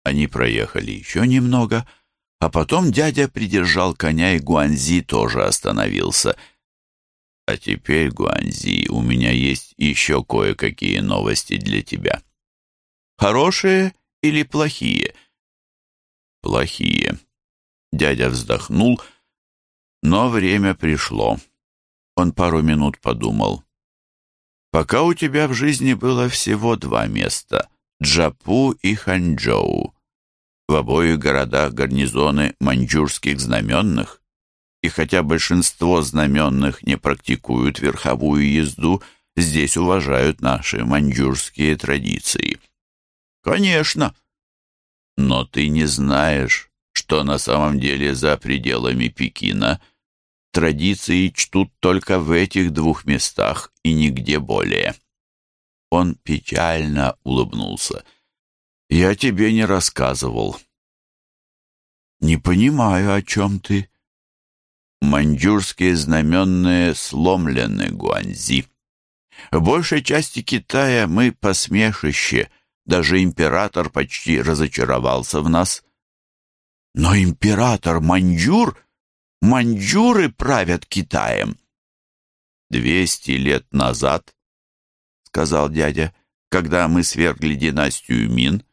Они проехали еще немного, а потом дядя придержал коня, и Гуанзи тоже остановился. «А теперь, Гуанзи, у меня есть еще кое-какие новости для тебя». «Хорошие или плохие?» «Плохие». Дядя вздохнул, но время пришло. Он пару минут подумал. «Пока у тебя в жизни было всего два места — Джапу и Ханчжоу. В обоих городах гарнизоны маньчжурских знаменных. И хотя большинство знаменных не практикуют верховую езду, здесь уважают наши маньчжурские традиции». «Конечно!» «Но ты не знаешь, что на самом деле за пределами Пекина традиции чтут только в этих двух местах и нигде более. Он печально улыбнулся. «Я тебе не рассказывал». «Не понимаю, о чем ты». Маньчжурские знаменные сломлены, Гуанзи. В большей части Китая мы посмешище, даже император почти разочаровался в нас. Но император Маньчжур, маньчжуры правят Китаем. Двести лет назад, сказал дядя, когда мы свергли династию Мин,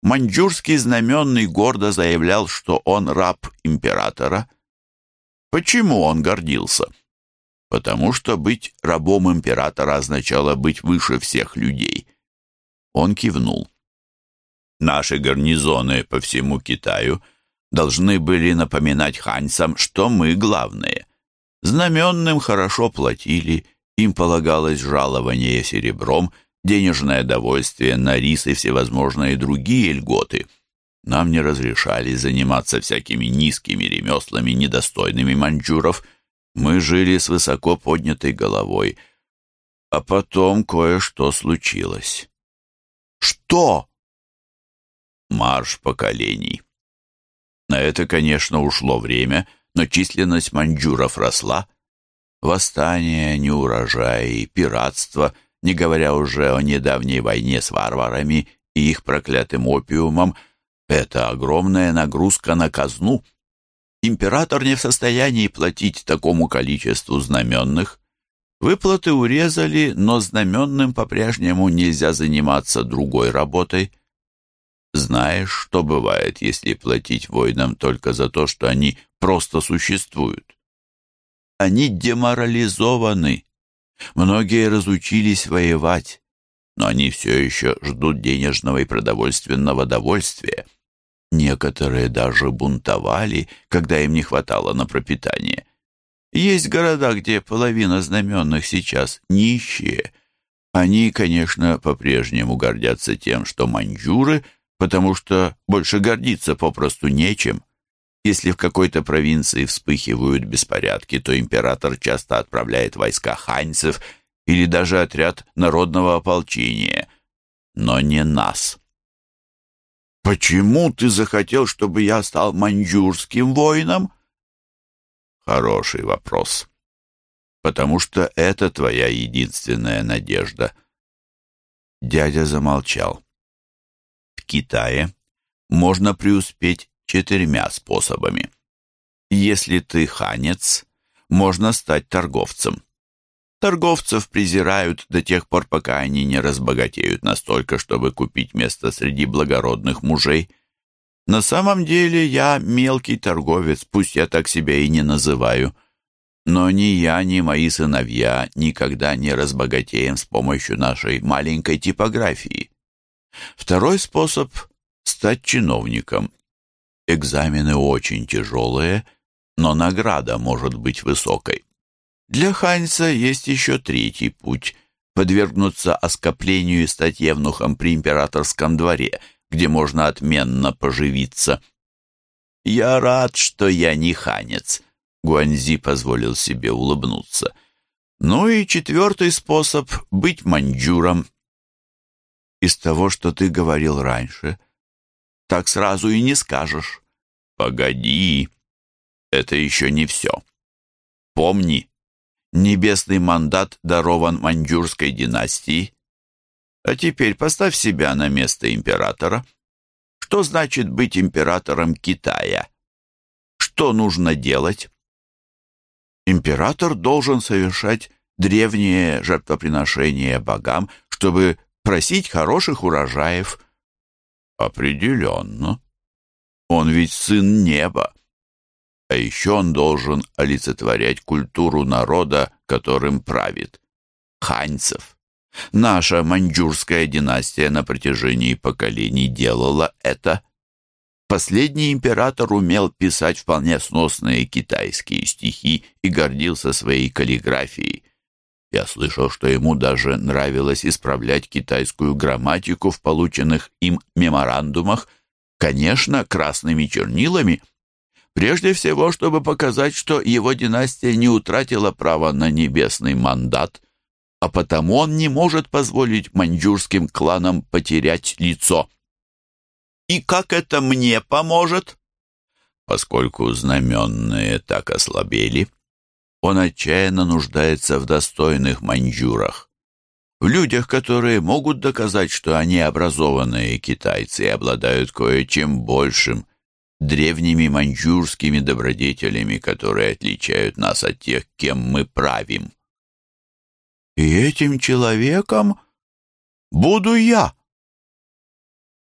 маньчжурский знаменный гордо заявлял, что он раб императора. Почему он гордился? Потому что быть рабом императора означало быть выше всех людей. Он кивнул. Наши гарнизоны по всему Китаю — должны были напоминать ханьцам, что мы главные. Знаменным хорошо платили, им полагалось жалование серебром, денежное довольствие на рис и всевозможные другие льготы. Нам не разрешали заниматься всякими низкими ремеслами, недостойными маньчжуров. Мы жили с высоко поднятой головой. А потом кое-что случилось. Что? Марш поколений. На это, конечно, ушло время, но численность маньчжуров росла. Восстания, неурожаи, пиратство, не говоря уже о недавней войне с варварами и их проклятым опиумом, это огромная нагрузка на казну. Император не в состоянии платить такому количеству знаменных. Выплаты урезали, но знаменным по-прежнему нельзя заниматься другой работой – знаешь, что бывает, если платить воинам только за то, что они просто существуют? Они деморализованы. Многие разучились воевать, но они все еще ждут денежного и продовольственного довольствия. Некоторые даже бунтовали, когда им не хватало на пропитание. Есть города, где половина знаменных сейчас нищие. Они, конечно, по-прежнему гордятся тем, что маньчжуры — потому что больше гордиться попросту нечем. Если в какой-то провинции вспыхивают беспорядки, то император часто отправляет войска ханьцев или даже отряд народного ополчения, но не нас. «Почему ты захотел, чтобы я стал маньчжурским воином?» «Хороший вопрос. Потому что это твоя единственная надежда». Дядя замолчал. Китае можно преуспеть четырьмя способами. Если ты ханец, можно стать торговцем. Торговцев презирают до тех пор, пока они не разбогатеют настолько, чтобы купить место среди благородных мужей. На самом деле я мелкий торговец, пусть я так себя и не называю. Но ни я, ни мои сыновья никогда не разбогатеем с помощью нашей маленькой типографии. Второй способ — стать чиновником. Экзамены очень тяжелые, но награда может быть высокой. Для Ханьса есть еще третий путь — подвергнуться оскоплению и стать евнухом при императорском дворе, где можно отменно поживиться. «Я рад, что я не ханец», — Гуанзи позволил себе улыбнуться. Ну и четвертый способ — быть маньчжуром. Из того, что ты говорил раньше, так сразу и не скажешь. Погоди, это еще не все. Помни, небесный мандат дарован маньчжурской династии. А теперь поставь себя на место императора. Что значит быть императором Китая? Что нужно делать? Император должен совершать древние жертвоприношения богам, чтобы просить хороших урожаев. Определенно. Он ведь сын неба. А еще он должен олицетворять культуру народа, которым правит. Ханьцев. Наша маньчжурская династия на протяжении поколений делала это. Последний император умел писать вполне сносные китайские стихи и гордился своей каллиграфией. Я слышал, что ему даже нравилось исправлять китайскую грамматику в полученных им меморандумах, конечно, красными чернилами. Прежде всего, чтобы показать, что его династия не утратила права на небесный мандат, а потому он не может позволить маньчжурским кланам потерять лицо. И как это мне поможет? Поскольку знаменные так ослабели, он отчаянно нуждается в достойных маньчжурах. В людях, которые могут доказать, что они образованные китайцы и обладают кое-чем большим, древними маньчжурскими добродетелями, которые отличают нас от тех, кем мы правим. И этим человеком буду я.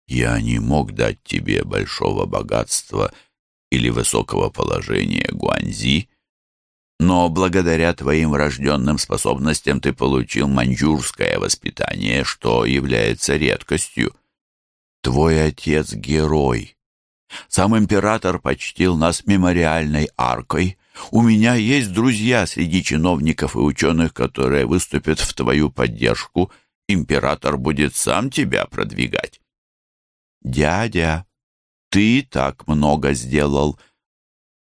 Я не мог дать тебе большого богатства или высокого положения, Гуанзи, но благодаря твоим врожденным способностям ты получил маньчжурское воспитание, что является редкостью. Твой отец — герой. Сам император почтил нас мемориальной аркой. У меня есть друзья среди чиновников и ученых, которые выступят в твою поддержку. Император будет сам тебя продвигать. «Дядя, ты так много сделал,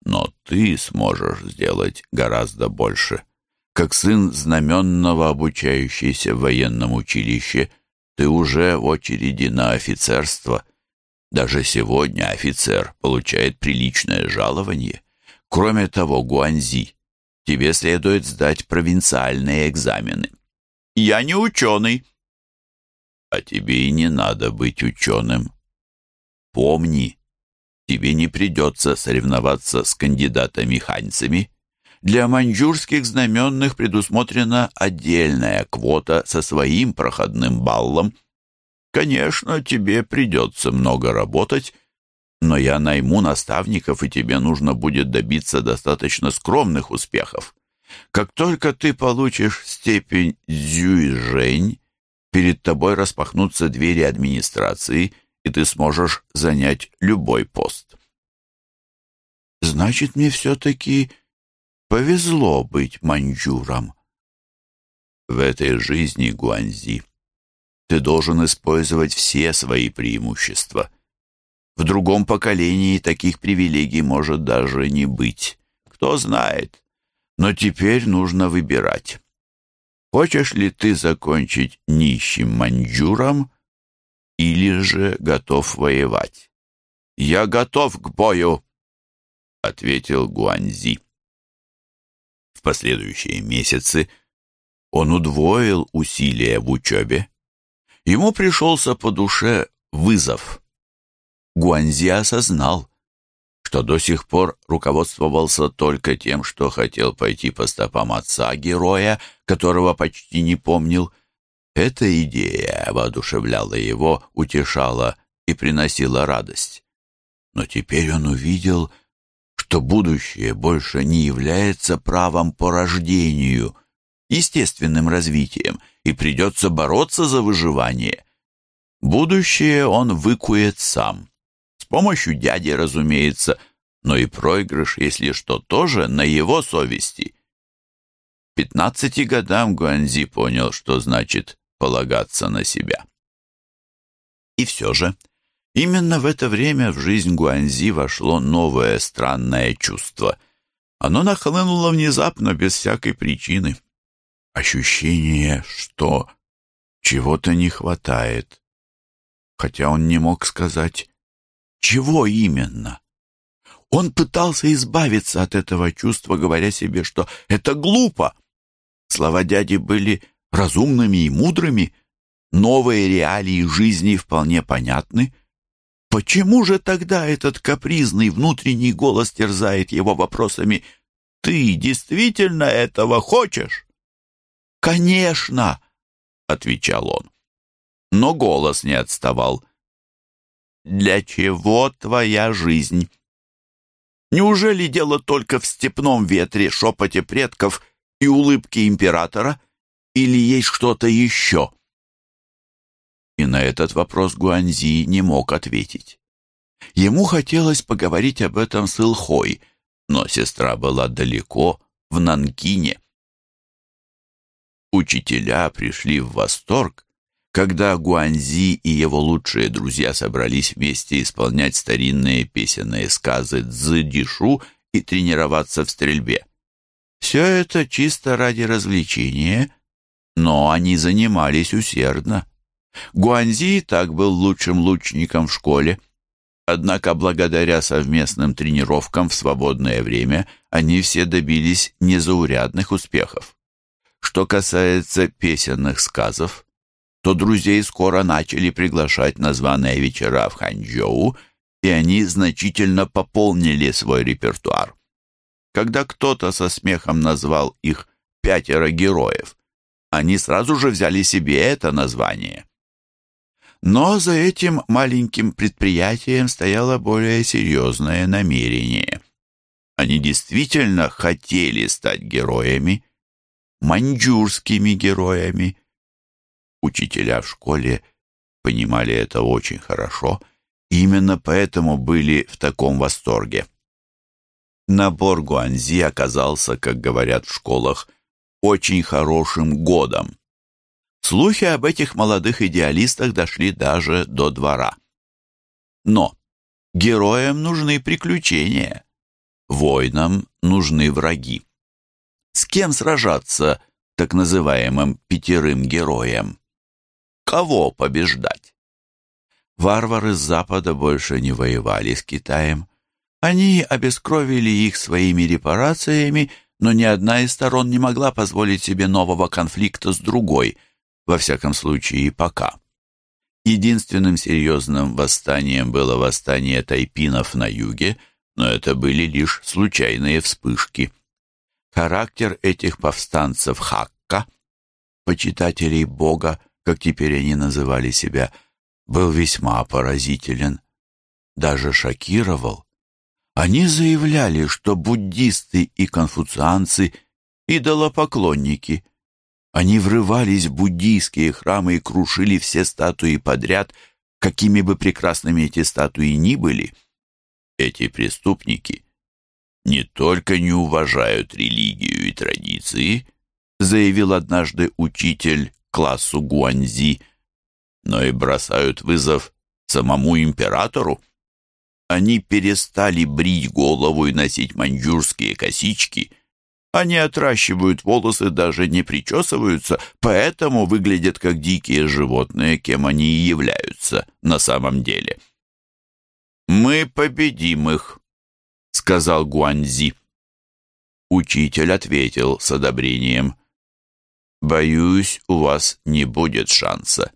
но ты сможешь сделать гораздо больше. Как сын знаменного, обучающийся в военном училище, ты уже в очереди на офицерство. Даже сегодня офицер получает приличное жалование. Кроме того, Гуанзи, тебе следует сдать провинциальные экзамены. Я не ученый. А тебе и не надо быть ученым. Помни, тебе не придется соревноваться с кандидатами-ханьцами. Для маньчжурских знаменных предусмотрена отдельная квота со своим проходным баллом. Конечно, тебе придется много работать, но я найму наставников, и тебе нужно будет добиться достаточно скромных успехов. Как только ты получишь степень Зюйжэнь, перед тобой распахнутся двери администрации, и ты сможешь занять любой пост. Значит, мне все-таки повезло быть маньчжуром. В этой жизни, Гуанзи, ты должен использовать все свои преимущества. В другом поколении таких привилегий может даже не быть. Кто знает. Но теперь нужно выбирать. Хочешь ли ты закончить нищим маньчжуром или же готов воевать? «Я готов к бою!» — ответил Гуанзи. В последующие месяцы он удвоил усилия в учебе. Ему пришелся по душе вызов. Гуанзи осознал, что до сих пор руководствовался только тем, что хотел пойти по стопам отца героя, которого почти не помнил, эта идея воодушевляла его, утешала и приносила радость. Но теперь он увидел, что будущее больше не является правом по рождению, естественным развитием, и придется бороться за выживание. Будущее он выкует сам. С помощью дяди, разумеется, но и проигрыш, если что, тоже на его совести. Пятнадцати годам Гуанзи понял, что значит полагаться на себя. И все же, именно в это время в жизнь Гуанзи вошло новое странное чувство. Оно нахлынуло внезапно, без всякой причины. Ощущение, что чего-то не хватает, хотя он не мог сказать, чего именно. Он пытался избавиться от этого чувства, говоря себе, что это глупо. Слова дяди были разумными и мудрыми, новые реалии жизни вполне понятны. Почему же тогда этот капризный внутренний голос терзает его вопросами «Ты действительно этого хочешь?» «Конечно!» — отвечал он. Но голос не отставал. «Для чего твоя жизнь?» Неужели дело только в степном ветре, шепоте предков и улыбке императора? Или есть что-то еще? И на этот вопрос Гуанзи не мог ответить. Ему хотелось поговорить об этом с Илхой, но сестра была далеко, в Нанкине. Учителя пришли в восторг, когда Гуанзи и его лучшие друзья собрались вместе исполнять старинные песенные сказы Цзэдишу и тренироваться в стрельбе. Все это чисто ради развлечения, но они занимались усердно. Гуанзи так был лучшим лучником в школе. Однако благодаря совместным тренировкам в свободное время они все добились незаурядных успехов. Что касается песенных сказов, то друзей скоро начали приглашать на званые вечера в Ханчжоу, и они значительно пополнили свой репертуар. Когда кто-то со смехом назвал их «пятеро героев», они сразу же взяли себе это название. Но за этим маленьким предприятием стояло более серьезное намерение. Они действительно хотели стать героями, маньчжурскими героями. Учителя в школе понимали это очень хорошо, именно поэтому были в таком восторге. Набор Гуанзи оказался, как говорят в школах, очень хорошим годом. Слухи об этих молодых идеалистах дошли даже до двора. Но героям нужны приключения, воинам нужны враги. С кем сражаться так называемым пятерым героям? Кого побеждать? Варвары с запада больше не воевали с Китаем. Они обескровили их своими репарациями, но ни одна из сторон не могла позволить себе нового конфликта с другой, во всяком случае пока. Единственным серьезным восстанием было восстание тайпинов на юге, но это были лишь случайные вспышки. Характер этих повстанцев Хакка, почитателей Бога, как теперь они называли себя, был весьма поразителен, даже шокировал. Они заявляли, что буддисты и конфуцианцы – идолопоклонники. Они врывались в буддийские храмы и крушили все статуи подряд, какими бы прекрасными эти статуи ни были. Эти преступники не только не уважают религию и традиции, заявил однажды учитель классу Гуанзи, но и бросают вызов самому императору. Они перестали брить голову и носить маньчжурские косички. Они отращивают волосы, даже не причесываются, поэтому выглядят как дикие животные, кем они и являются на самом деле. «Мы победим их», — сказал Гуанзи. Учитель ответил с одобрением. «Боюсь, у вас не будет шанса.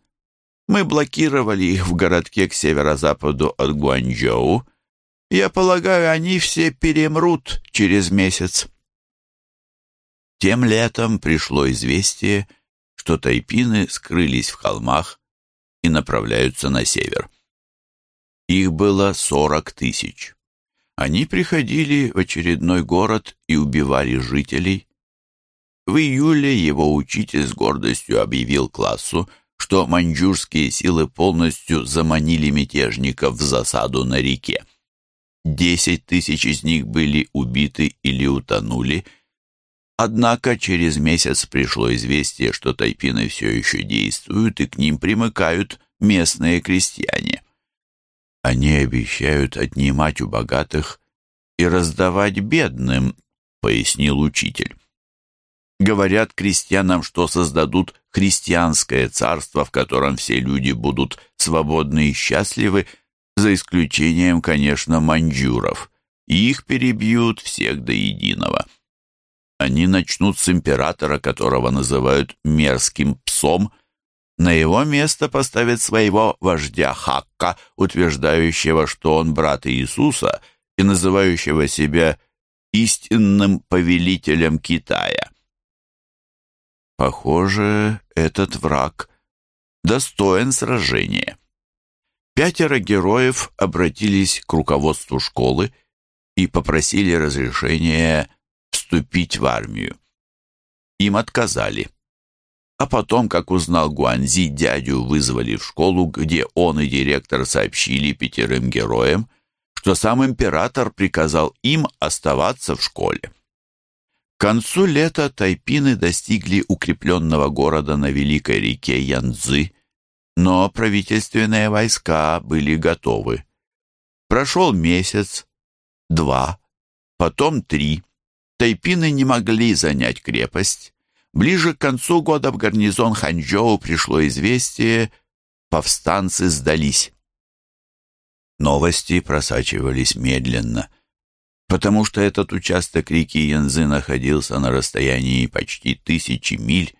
Мы блокировали их в городке к северо-западу от Гуанчжоу. Я полагаю, они все перемрут через месяц». Тем летом пришло известие, что тайпины скрылись в холмах и направляются на север. Их было сорок тысяч. Они приходили в очередной город и убивали жителей. В июле его учитель с гордостью объявил классу, что маньчжурские силы полностью заманили мятежников в засаду на реке. Десять тысяч из них были убиты или утонули, Однако через месяц пришло известие, что тайпины все еще действуют, и к ним примыкают местные крестьяне. Они обещают отнимать у богатых и раздавать бедным, пояснил учитель. Говорят крестьянам, что создадут христианское царство, в котором все люди будут свободны и счастливы, за исключением, конечно, маньчжуров. Их перебьют всех до единого. Они начнут с императора, которого называют мерзким псом. На его место поставят своего вождя Хакка, утверждающего, что он брат Иисуса и называющего себя истинным повелителем Китая. Похоже, этот враг достоин сражения. Пятеро героев обратились к руководству школы и попросили разрешения вступить в армию. Им отказали. А потом, как узнал Гуанзи, дядю вызвали в школу, где он и директор сообщили пятерым героям, что сам император приказал им оставаться в школе. К концу лета тайпины достигли укрепленного города на великой реке Янцзы, но правительственные войска были готовы. Прошел месяц, два, потом три. Тайпины не могли занять крепость. Ближе к концу года в гарнизон Ханчжоу пришло известие, повстанцы сдались. Новости просачивались медленно, потому что этот участок реки Янзы находился на расстоянии почти тысячи миль.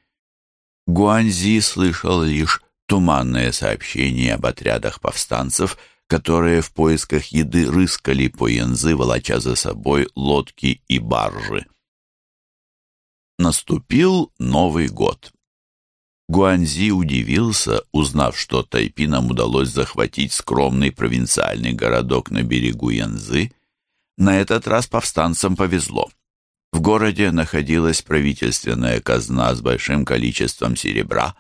Гуанзи слышал лишь туманное сообщение об отрядах повстанцев, которые в поисках еды рыскали по Янзы, волоча за собой лодки и баржи. Наступил Новый год. Гуанзи удивился, узнав, что тайпинам удалось захватить скромный провинциальный городок на берегу Янзы. На этот раз повстанцам повезло. В городе находилась правительственная казна с большим количеством серебра,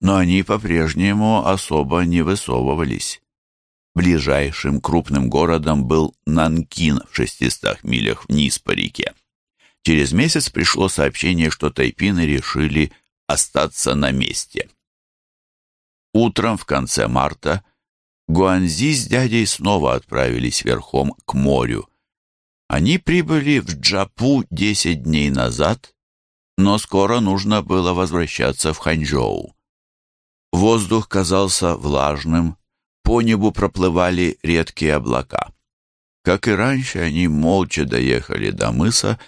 но они по-прежнему особо не высовывались. Ближайшим крупным городом был Нанкин в 600 милях вниз по реке. Через месяц пришло сообщение, что тайпины решили остаться на месте. Утром в конце марта Гуанзи с дядей снова отправились верхом к морю. Они прибыли в Джапу десять дней назад, но скоро нужно было возвращаться в Ханчжоу. Воздух казался влажным, по небу проплывали редкие облака. Как и раньше, они молча доехали до мыса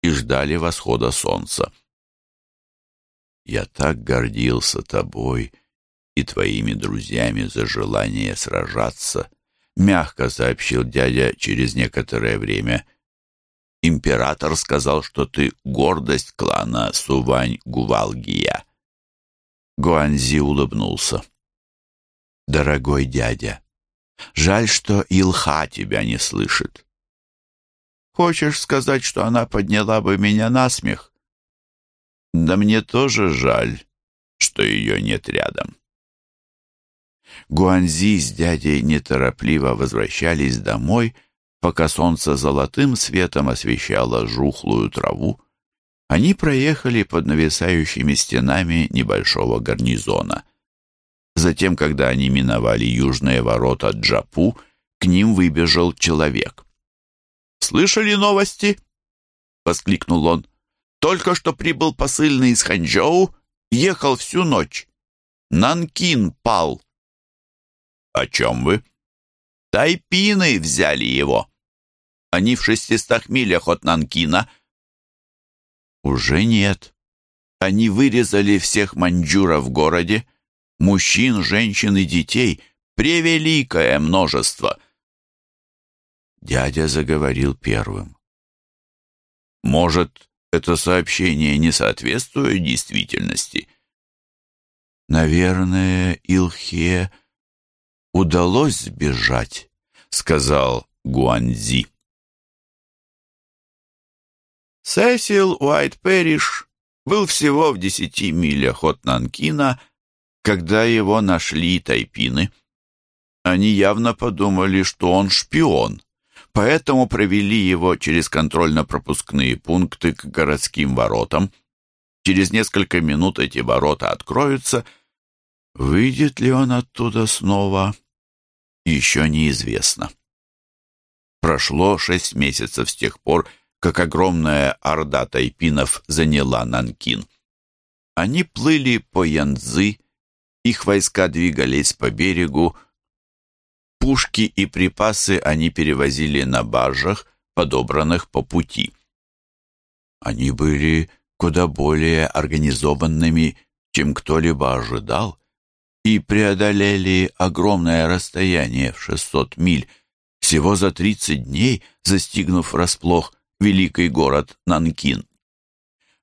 и ждали восхода солнца. «Я так гордился тобой и твоими друзьями за желание сражаться», мягко сообщил дядя через некоторое время. «Император сказал, что ты гордость клана Сувань-Гувалгия». Гуанзи улыбнулся. «Дорогой дядя, жаль, что Илха тебя не слышит. Хочешь сказать, что она подняла бы меня на смех? Да мне тоже жаль, что ее нет рядом. Гуанзи с дядей неторопливо возвращались домой, пока солнце золотым светом освещало жухлую траву. Они проехали под нависающими стенами небольшого гарнизона. Затем, когда они миновали южные ворота Джапу, к ним выбежал человек. Слышали новости?» — воскликнул он. «Только что прибыл посыльный из Ханчжоу, ехал всю ночь. Нанкин пал». «О чем вы?» «Тайпины взяли его. Они в шестистах милях от Нанкина». «Уже нет. Они вырезали всех маньчжуров в городе, мужчин, женщин и детей, превеликое множество». Дядя заговорил первым. «Может, это сообщение не соответствует действительности?» «Наверное, Илхе удалось сбежать», — сказал Гуанзи. Сесил Уайт Пэриш был всего в десяти милях от Нанкина, когда его нашли тайпины. Они явно подумали, что он шпион поэтому провели его через контрольно-пропускные пункты к городским воротам. Через несколько минут эти ворота откроются. Выйдет ли он оттуда снова, еще неизвестно. Прошло шесть месяцев с тех пор, как огромная орда тайпинов заняла Нанкин. Они плыли по Янцзы, их войска двигались по берегу, пушки и припасы они перевозили на баржах, подобранных по пути. Они были куда более организованными, чем кто-либо ожидал, и преодолели огромное расстояние в 600 миль, всего за 30 дней застигнув врасплох великий город Нанкин.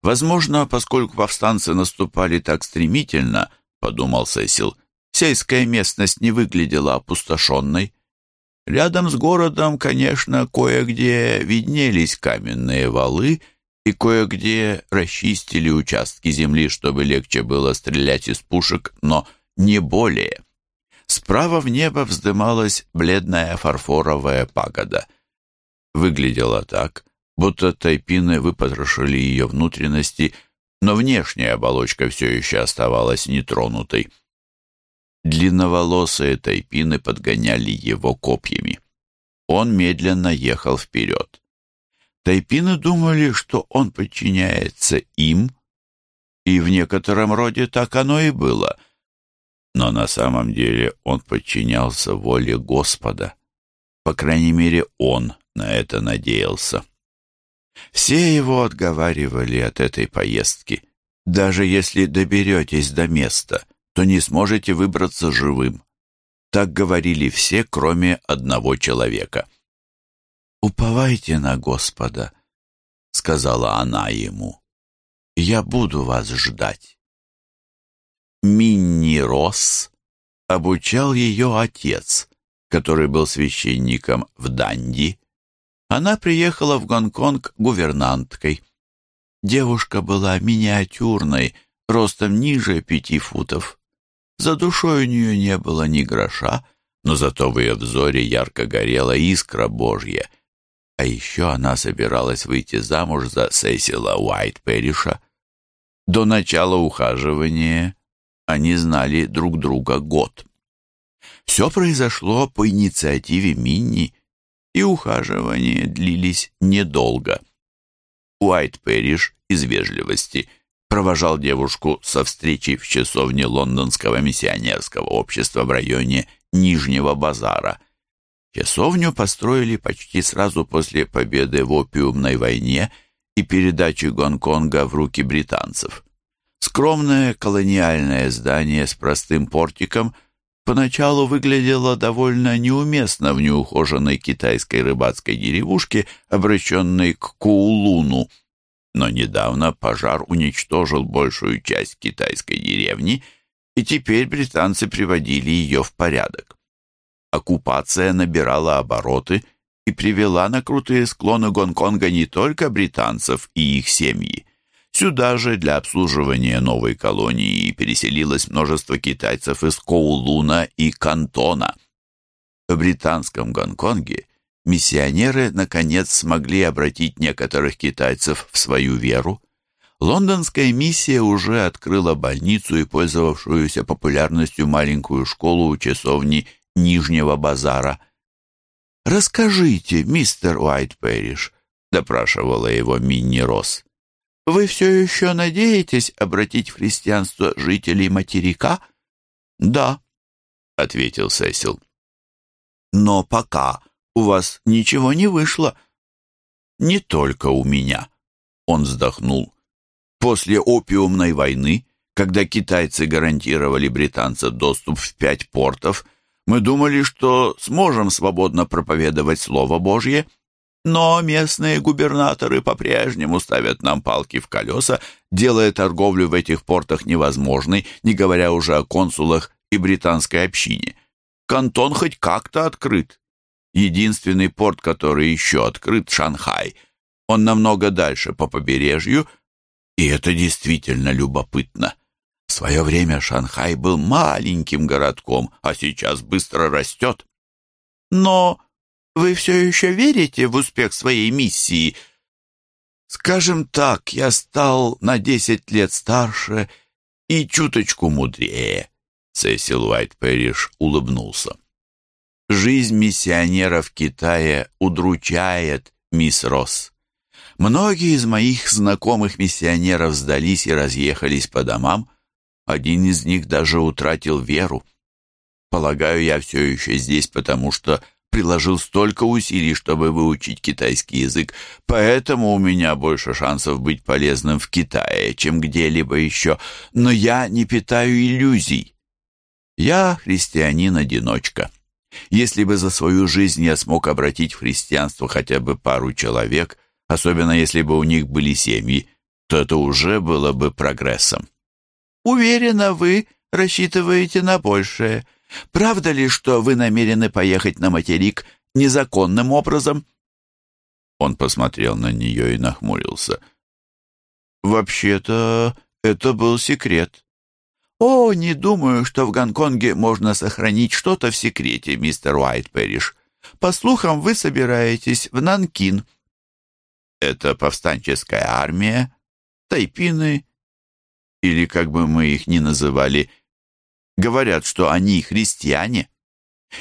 Возможно, поскольку повстанцы наступали так стремительно, подумал Сесил, сельская местность не выглядела опустошенной. Рядом с городом, конечно, кое-где виднелись каменные валы, и кое-где расчистили участки земли, чтобы легче было стрелять из пушек, но не более. Справа в небо вздымалась бледная фарфоровая пагода. Выглядело так, будто тайпины выпотрошили ее внутренности, но внешняя оболочка все еще оставалась нетронутой. Длинноволосые тайпины подгоняли его копьями. Он медленно ехал вперед. Тайпины думали, что он подчиняется им, и в некотором роде так оно и было. Но на самом деле он подчинялся воле Господа. По крайней мере, он на это надеялся. Все его отговаривали от этой поездки. Даже если доберетесь до места, то не сможете выбраться живым. Так говорили все, кроме одного человека. «Уповайте на Господа», — сказала она ему. «Я буду вас ждать». Минни Росс обучал ее отец, который был священником в Данди. Она приехала в Гонконг гувернанткой. Девушка была миниатюрной, ростом ниже пяти футов. За душой у нее не было ни гроша, но зато в ее взоре ярко горела искра Божья — а еще она собиралась выйти замуж за Сесила Уайт-Перриша. До начала ухаживания они знали друг друга год. Все произошло по инициативе Минни, и ухаживания длились недолго. Уайт-Перриш из вежливости провожал девушку со встречи в часовне лондонского миссионерского общества в районе Нижнего базара – Часовню построили почти сразу после победы в опиумной войне и передачи Гонконга в руки британцев. Скромное колониальное здание с простым портиком поначалу выглядело довольно неуместно в неухоженной китайской рыбацкой деревушке, обращенной к Куулуну. Но недавно пожар уничтожил большую часть китайской деревни, и теперь британцы приводили ее в порядок. Оккупация набирала обороты и привела на крутые склоны Гонконга не только британцев и их семьи. Сюда же для обслуживания новой колонии переселилось множество китайцев из Коулуна и Кантона. В британском Гонконге миссионеры наконец смогли обратить некоторых китайцев в свою веру. Лондонская миссия уже открыла больницу и пользовавшуюся популярностью маленькую школу у часовни Нижнего базара. «Расскажите, мистер Уайт-Пэриш», — допрашивала его Минни Росс, «вы все еще надеетесь обратить в христианство жителей материка?» «Да», — ответил Сесил. «Но пока у вас ничего не вышло». «Не только у меня», — он вздохнул. «После опиумной войны, когда китайцы гарантировали британцам доступ в пять портов, — мы думали, что сможем свободно проповедовать Слово Божье, но местные губернаторы по-прежнему ставят нам палки в колеса, делая торговлю в этих портах невозможной, не говоря уже о консулах и британской общине. Кантон хоть как-то открыт. Единственный порт, который еще открыт, Шанхай. Он намного дальше по побережью, и это действительно любопытно. В свое время Шанхай был маленьким городком, а сейчас быстро растет. Но вы все еще верите в успех своей миссии? Скажем так, я стал на десять лет старше и чуточку мудрее. Сесил Уайт Пэриш улыбнулся. Жизнь миссионера в Китае удручает, мисс Росс. Многие из моих знакомых миссионеров сдались и разъехались по домам. Один из них даже утратил веру. Полагаю, я все еще здесь, потому что приложил столько усилий, чтобы выучить китайский язык, поэтому у меня больше шансов быть полезным в Китае, чем где-либо еще. Но я не питаю иллюзий. Я христианин-одиночка. Если бы за свою жизнь я смог обратить в христианство хотя бы пару человек, особенно если бы у них были семьи, то это уже было бы прогрессом. Уверена, вы рассчитываете на большее. Правда ли, что вы намерены поехать на материк незаконным образом?» Он посмотрел на нее и нахмурился. «Вообще-то это был секрет». «О, не думаю, что в Гонконге можно сохранить что-то в секрете, мистер Уайтперриш. По слухам, вы собираетесь в Нанкин». «Это повстанческая армия, тайпины, или как бы мы их ни называли, Говорят, что они христиане.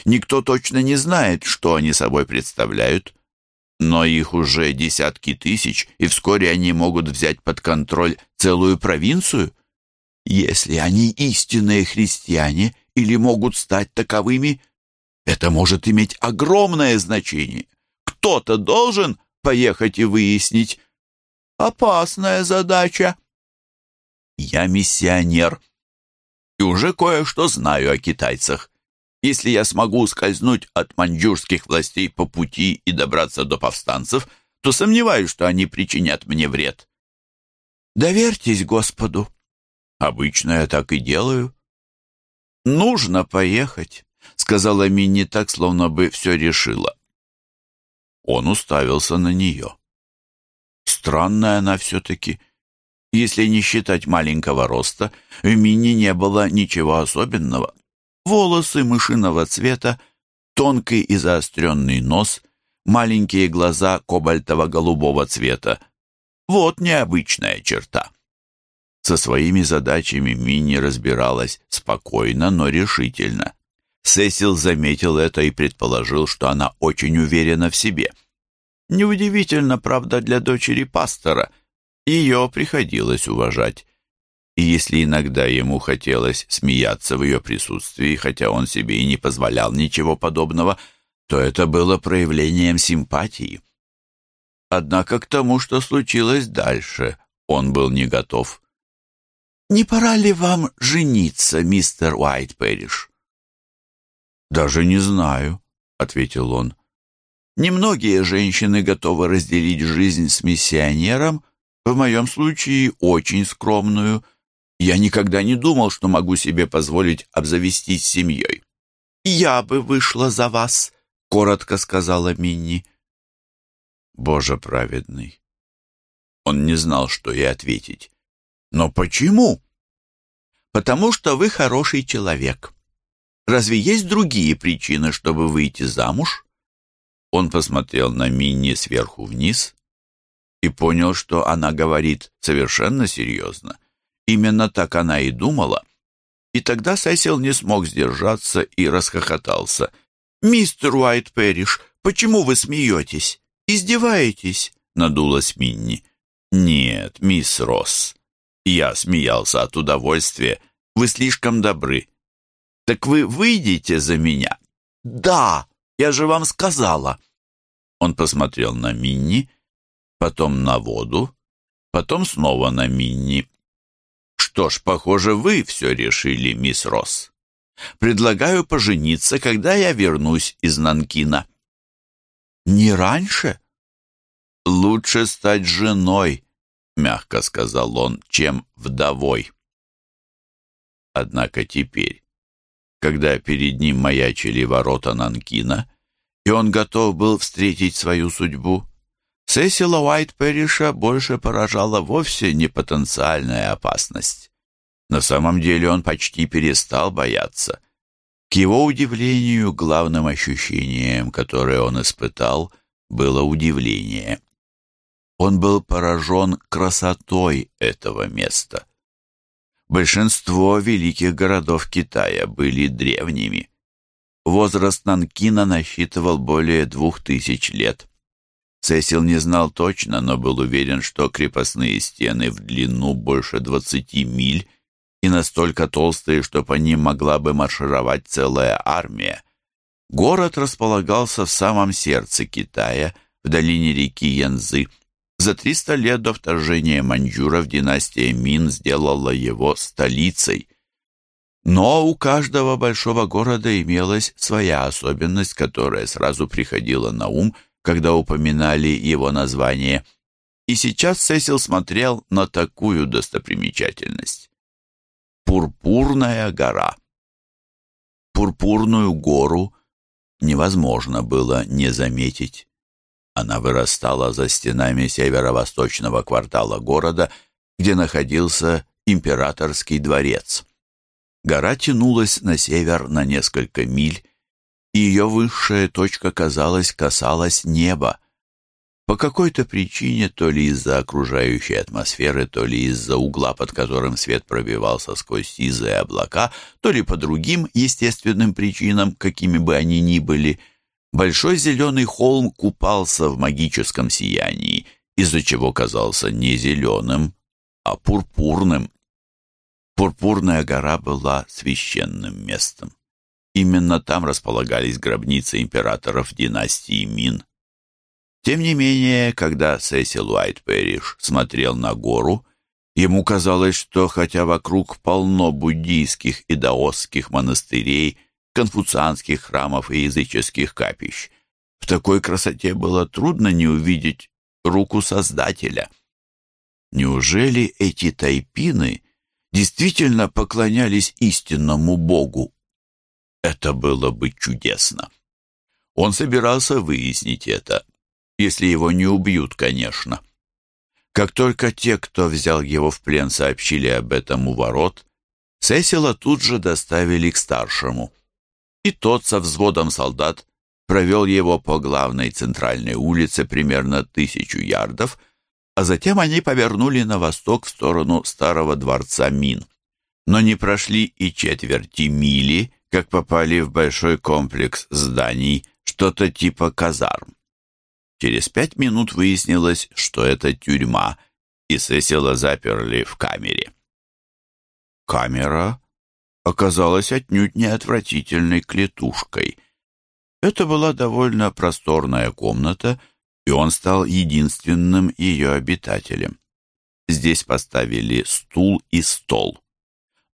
Никто точно не знает, что они собой представляют. Но их уже десятки тысяч, и вскоре они могут взять под контроль целую провинцию. Если они истинные христиане или могут стать таковыми, это может иметь огромное значение. Кто-то должен поехать и выяснить. Опасная задача. Я миссионер, и уже кое-что знаю о китайцах. Если я смогу скользнуть от маньчжурских властей по пути и добраться до повстанцев, то сомневаюсь, что они причинят мне вред. Доверьтесь Господу. Обычно я так и делаю. Нужно поехать, сказала Минни так, словно бы все решила. Он уставился на нее. Странная она все-таки. Если не считать маленького роста, в Минни не было ничего особенного. Волосы мышиного цвета, тонкий и заостренный нос, маленькие глаза кобальтово-голубого цвета. Вот необычная черта. Со своими задачами Минни разбиралась спокойно, но решительно. Сесил заметил это и предположил, что она очень уверена в себе. Неудивительно, правда, для дочери пастора — ее приходилось уважать. И если иногда ему хотелось смеяться в ее присутствии, хотя он себе и не позволял ничего подобного, то это было проявлением симпатии. Однако к тому, что случилось дальше, он был не готов. «Не пора ли вам жениться, мистер Уайтперриш?» «Даже не знаю», — ответил он. «Немногие женщины готовы разделить жизнь с миссионером, в моем случае очень скромную. Я никогда не думал, что могу себе позволить обзавестись семьей. «Я бы вышла за вас», — коротко сказала Минни. «Боже праведный!» Он не знал, что ей ответить. «Но почему?» «Потому что вы хороший человек. Разве есть другие причины, чтобы выйти замуж?» Он посмотрел на Минни сверху вниз и понял, что она говорит совершенно серьезно. Именно так она и думала. И тогда Сесил не смог сдержаться и расхохотался. «Мистер Уайт Пэриш, почему вы смеетесь? Издеваетесь?» — надулась Минни. «Нет, мисс Росс». Я смеялся от удовольствия. «Вы слишком добры». «Так вы выйдете за меня?» «Да, я же вам сказала». Он посмотрел на Минни потом на воду, потом снова на Минни. «Что ж, похоже, вы все решили, мисс Росс. Предлагаю пожениться, когда я вернусь из Нанкина». «Не раньше?» «Лучше стать женой», — мягко сказал он, — «чем вдовой». Однако теперь, когда перед ним маячили ворота Нанкина, и он готов был встретить свою судьбу, Сесила Уайтперриша больше поражала вовсе не потенциальная опасность. На самом деле он почти перестал бояться. К его удивлению, главным ощущением, которое он испытал, было удивление. Он был поражен красотой этого места. Большинство великих городов Китая были древними. Возраст Нанкина насчитывал более двух тысяч лет. Сесил не знал точно, но был уверен, что крепостные стены в длину больше двадцати миль и настолько толстые, что по ним могла бы маршировать целая армия. Город располагался в самом сердце Китая, в долине реки Янзы. За 300 лет до вторжения маньчжуров династия Мин сделала его столицей. Но у каждого большого города имелась своя особенность, которая сразу приходила на ум, когда упоминали его название. И сейчас Сесил смотрел на такую достопримечательность. Пурпурная гора. Пурпурную гору невозможно было не заметить. Она вырастала за стенами северо-восточного квартала города, где находился императорский дворец. Гора тянулась на север на несколько миль, ее высшая точка, казалось, касалась неба. По какой-то причине, то ли из-за окружающей атмосферы, то ли из-за угла, под которым свет пробивался сквозь сизые облака, то ли по другим естественным причинам, какими бы они ни были, большой зеленый холм купался в магическом сиянии, из-за чего казался не зеленым, а пурпурным. Пурпурная гора была священным местом. Именно там располагались гробницы императоров династии Мин. Тем не менее, когда Сесил Уайт Пэриш смотрел на гору, ему казалось, что хотя вокруг полно буддийских и даосских монастырей, конфуцианских храмов и языческих капищ, в такой красоте было трудно не увидеть руку Создателя. Неужели эти тайпины действительно поклонялись истинному Богу? Это было бы чудесно. Он собирался выяснить это, если его не убьют, конечно. Как только те, кто взял его в плен, сообщили об этом у ворот, Сесила тут же доставили к старшему. И тот со взводом солдат провел его по главной центральной улице примерно тысячу ярдов, а затем они повернули на восток в сторону старого дворца Мин. Но не прошли и четверти мили, как попали в большой комплекс зданий, что-то типа казарм. Через пять минут выяснилось, что это тюрьма, и Сесила заперли в камере. Камера оказалась отнюдь не отвратительной клетушкой. Это была довольно просторная комната, и он стал единственным ее обитателем. Здесь поставили стул и стол.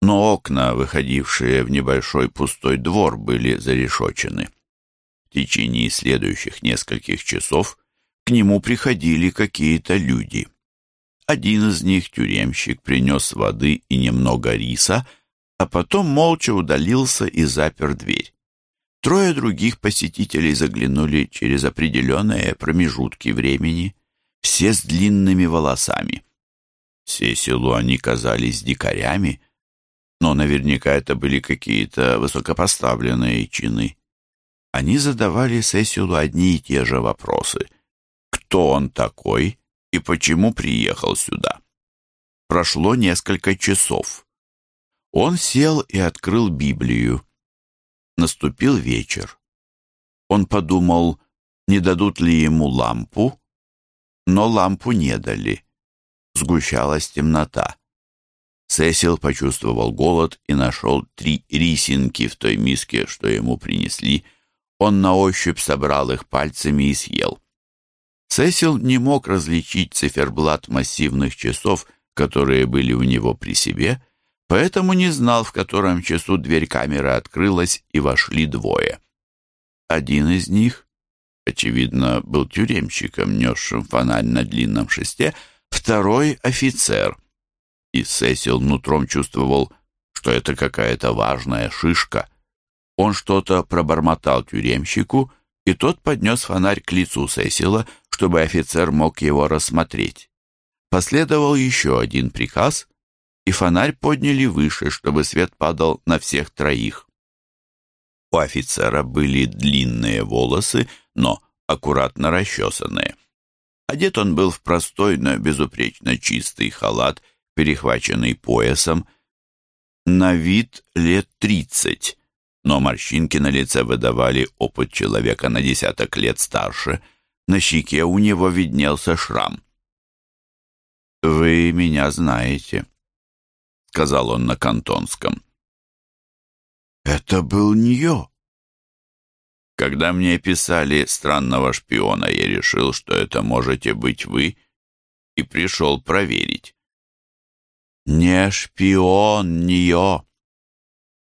Но окна, выходившие в небольшой пустой двор, были зарешочены. В течение следующих нескольких часов к нему приходили какие-то люди. Один из них, тюремщик, принес воды и немного риса, а потом молча удалился и запер дверь. Трое других посетителей заглянули через определенные промежутки времени, все с длинными волосами. Сесилу они казались дикарями, но наверняка это были какие-то высокопоставленные чины. Они задавали Сесилу одни и те же вопросы. Кто он такой и почему приехал сюда? Прошло несколько часов. Он сел и открыл Библию. Наступил вечер. Он подумал, не дадут ли ему лампу, но лампу не дали. Сгущалась темнота. Сесил почувствовал голод и нашел три рисинки в той миске, что ему принесли, он на ощупь собрал их пальцами и съел. Сесил не мог различить циферблат массивных часов, которые были у него при себе, поэтому не знал, в котором часу дверь камеры открылась и вошли двое. Один из них, очевидно, был тюремщиком, несшим фонарь на длинном шесте, второй — офицер. И Сесил нутром чувствовал, что это какая-то важная шишка. Он что-то пробормотал тюремщику, и тот поднес фонарь к лицу Сесила, чтобы офицер мог его рассмотреть. Последовал еще один приказ, и фонарь подняли выше, чтобы свет падал на всех троих. У офицера были длинные волосы, но аккуратно расчесанные. Одет он был в простой, но безупречно чистый халат, перехваченный поясом. На вид лет тридцать, но морщинки на лице выдавали опыт человека на десяток лет старше. На щеке у него виднелся шрам. «Вы меня знаете», — сказал он на кантонском. «Это был Ньо». Когда мне писали странного шпиона, я решил, что это можете быть вы, и пришел проверить. Не шпион, Ньо,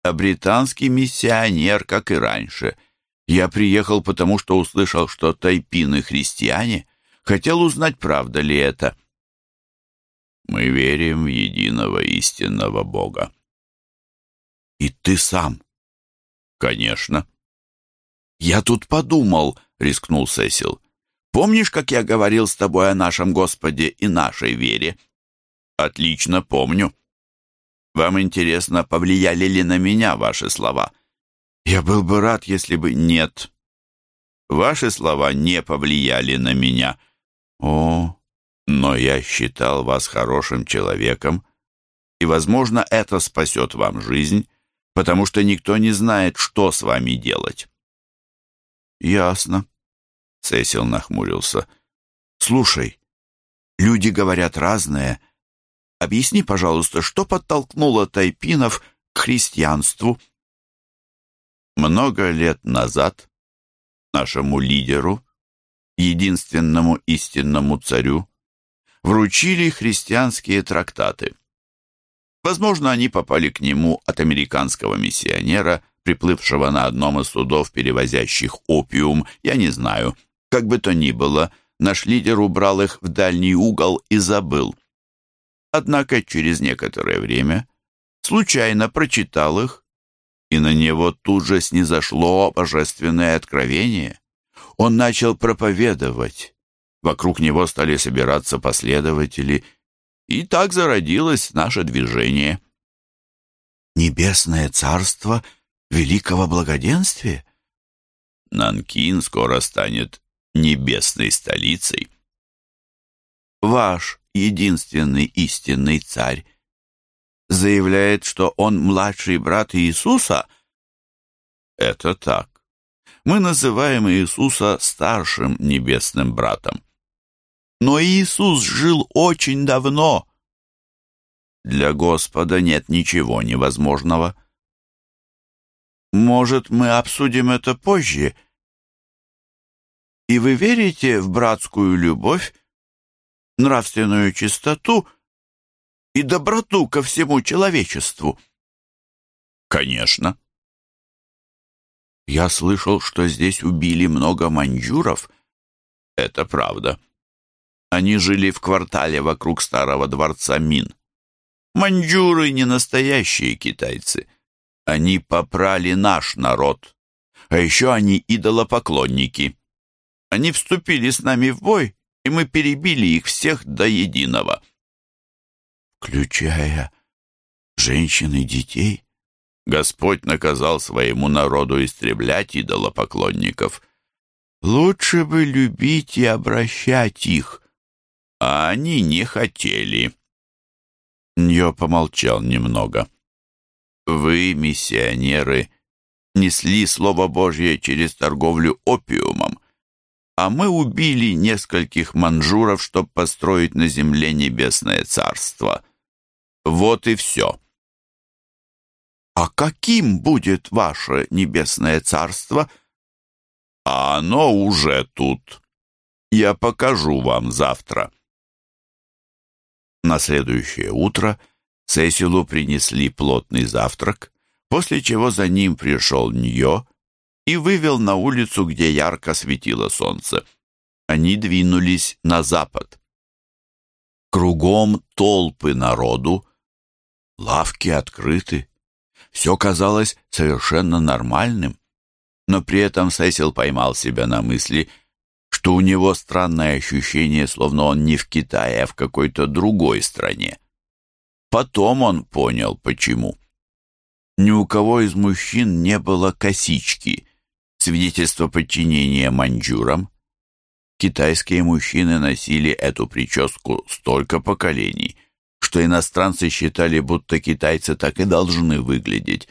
а британский миссионер, как и раньше. Я приехал, потому что услышал, что тайпины христиане. Хотел узнать, правда ли это. Мы верим в единого истинного Бога. И ты сам? Конечно. Я тут подумал, рискнул Сесил. Помнишь, как я говорил с тобой о нашем Господе и нашей вере? Отлично помню. Вам интересно, повлияли ли на меня ваши слова? Я был бы рад, если бы нет. Ваши слова не повлияли на меня. О, но я считал вас хорошим человеком, и, возможно, это спасет вам жизнь, потому что никто не знает, что с вами делать. Ясно. Сесил нахмурился. Слушай, люди говорят разное, — Объясни, пожалуйста, что подтолкнуло тайпинов к христианству? Много лет назад нашему лидеру, единственному истинному царю, вручили христианские трактаты. Возможно, они попали к нему от американского миссионера, приплывшего на одном из судов, перевозящих опиум, я не знаю. Как бы то ни было, наш лидер убрал их в дальний угол и забыл. Однако через некоторое время случайно прочитал их, и на него тут же снизошло божественное откровение. Он начал проповедовать. Вокруг него стали собираться последователи, и так зародилось наше движение. «Небесное царство великого благоденствия?» Нанкин скоро станет небесной столицей. Ваш единственный истинный царь, заявляет, что он младший брат Иисуса? Это так. Мы называем Иисуса старшим небесным братом. Но Иисус жил очень давно. Для Господа нет ничего невозможного. Может, мы обсудим это позже? И вы верите в братскую любовь нравственную чистоту и доброту ко всему человечеству? Конечно. Я слышал, что здесь убили много маньчжуров. Это правда. Они жили в квартале вокруг старого дворца Мин. Маньчжуры не настоящие китайцы. Они попрали наш народ. А еще они идолопоклонники. Они вступили с нами в бой и мы перебили их всех до единого. Включая женщин и детей? Господь наказал своему народу истреблять идолопоклонников. Лучше бы любить и обращать их, а они не хотели. Ньо помолчал немного. Вы, миссионеры, несли Слово Божье через торговлю опиумом, а мы убили нескольких манжуров, чтобы построить на земле небесное царство. Вот и все. А каким будет ваше небесное царство? А оно уже тут. Я покажу вам завтра. На следующее утро Сесилу принесли плотный завтрак, после чего за ним пришел Ньо и вывел на улицу, где ярко светило солнце. Они двинулись на запад. Кругом толпы народу, лавки открыты. Все казалось совершенно нормальным, но при этом Сесил поймал себя на мысли, что у него странное ощущение, словно он не в Китае, а в какой-то другой стране. Потом он понял, почему. Ни у кого из мужчин не было косички, свидетельство подчинения маньчжурам. Китайские мужчины носили эту прическу столько поколений, что иностранцы считали, будто китайцы так и должны выглядеть.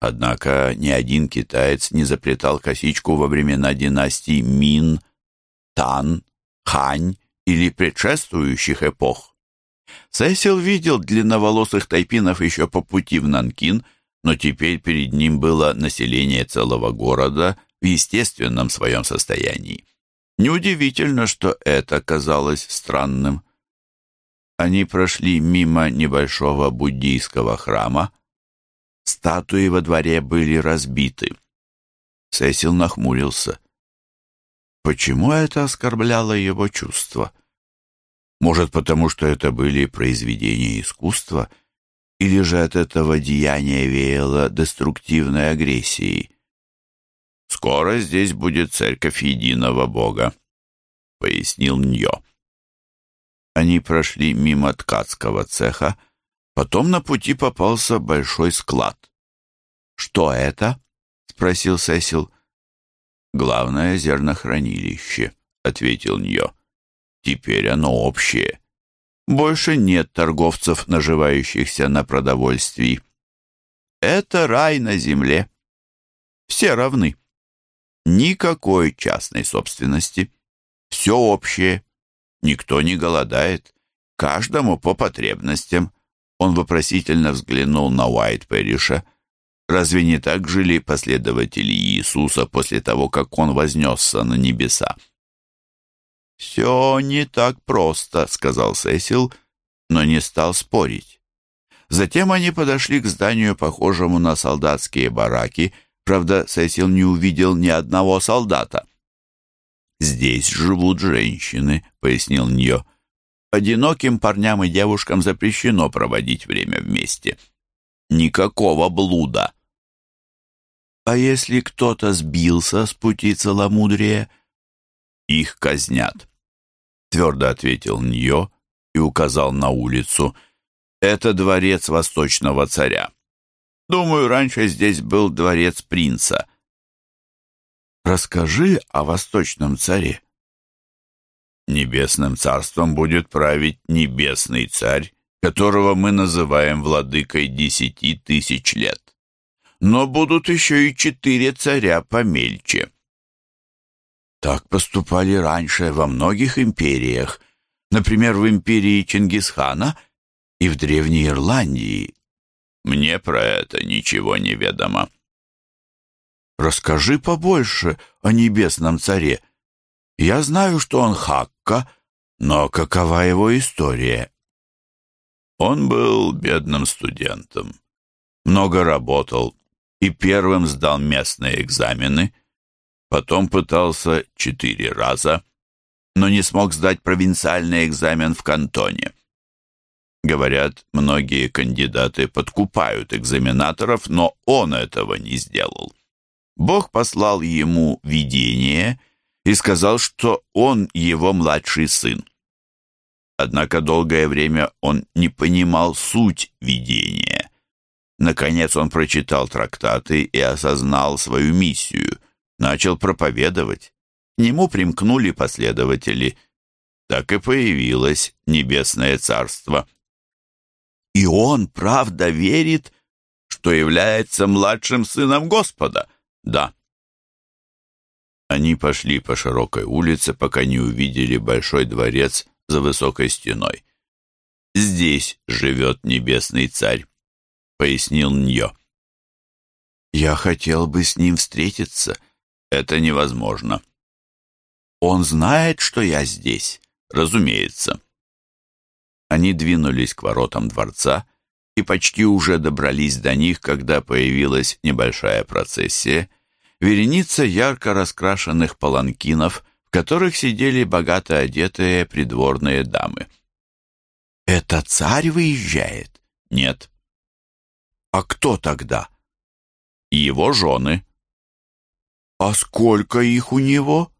Однако ни один китаец не заплетал косичку во времена династии Мин. Тан, Хань или предшествующих эпох. Сесил видел длинноволосых тайпинов еще по пути в Нанкин, но теперь перед ним было население целого города в естественном своем состоянии. Неудивительно, что это казалось странным. Они прошли мимо небольшого буддийского храма. Статуи во дворе были разбиты. Сесил нахмурился. Почему это оскорбляло его чувства? Может, потому что это были произведения искусства, или же от этого деяния веяло деструктивной агрессией? «Скоро здесь будет церковь единого Бога», — пояснил Ньо. Они прошли мимо ткацкого цеха, потом на пути попался большой склад. «Что это?» — спросил Сесил. «Главное зернохранилище», — ответил Ньо. Теперь оно общее. Больше нет торговцев, наживающихся на продовольствии. Это рай на земле. Все равны. Никакой частной собственности. Все общее. Никто не голодает. Каждому по потребностям. Он вопросительно взглянул на Уайт-Перриша. Разве не так жили последователи Иисуса после того, как он вознесся на небеса? «Все не так просто», — сказал Сесил, но не стал спорить. Затем они подошли к зданию, похожему на солдатские бараки. Правда, Сесил не увидел ни одного солдата. «Здесь живут женщины», — пояснил Ньо. «Одиноким парням и девушкам запрещено проводить время вместе. Никакого блуда». «А если кто-то сбился с пути целомудрия?» «Их казнят» твердо ответил Ньо и указал на улицу. «Это дворец восточного царя. Думаю, раньше здесь был дворец принца». «Расскажи о восточном царе». «Небесным царством будет править небесный царь, которого мы называем владыкой десяти тысяч лет. Но будут еще и четыре царя помельче». Так поступали раньше во многих империях, например, в империи Чингисхана и в Древней Ирландии. Мне про это ничего не ведомо. Расскажи побольше о небесном царе. Я знаю, что он Хакка, но какова его история? Он был бедным студентом, много работал и первым сдал местные экзамены — Потом пытался четыре раза, но не смог сдать провинциальный экзамен в кантоне. Говорят, многие кандидаты подкупают экзаменаторов, но он этого не сделал. Бог послал ему видение и сказал, что он его младший сын. Однако долгое время он не понимал суть видения. Наконец он прочитал трактаты и осознал свою миссию начал проповедовать. К нему примкнули последователи. Так и появилось Небесное Царство. И он, правда, верит, что является младшим сыном Господа? Да. Они пошли по широкой улице, пока не увидели большой дворец за высокой стеной. «Здесь живет небесный царь», — пояснил Ньо. «Я хотел бы с ним встретиться», это невозможно. Он знает, что я здесь, разумеется. Они двинулись к воротам дворца и почти уже добрались до них, когда появилась небольшая процессия, вереница ярко раскрашенных паланкинов, в которых сидели богато одетые придворные дамы. «Это царь выезжает?» «Нет». «А кто тогда?» «Его жены». «А сколько их у него?»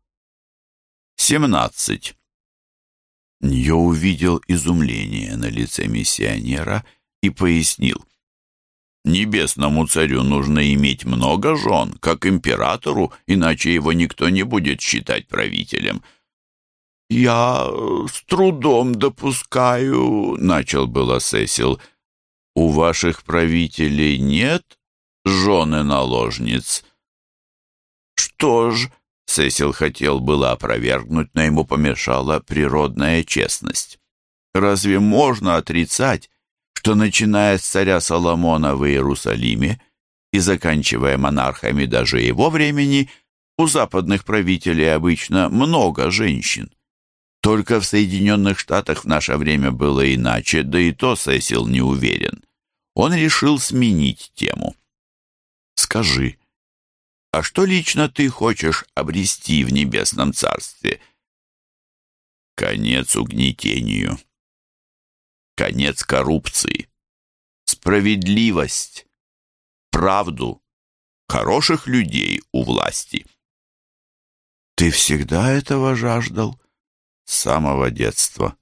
«Семнадцать». Ньо увидел изумление на лице миссионера и пояснил. «Небесному царю нужно иметь много жен, как императору, иначе его никто не будет считать правителем». «Я с трудом допускаю», — начал было Сесил. «У ваших правителей нет жены наложниц?» «Что ж», Сесил хотел было опровергнуть, но ему помешала природная честность. Разве можно отрицать, что начиная с царя Соломона в Иерусалиме и заканчивая монархами даже его времени, у западных правителей обычно много женщин? Только в Соединенных Штатах в наше время было иначе, да и то Сесил не уверен. Он решил сменить тему. «Скажи, а что лично ты хочешь обрести в небесном царстве?» «Конец угнетению», конец коррупции, справедливость, правду, хороших людей у власти. Ты всегда этого жаждал? С самого детства.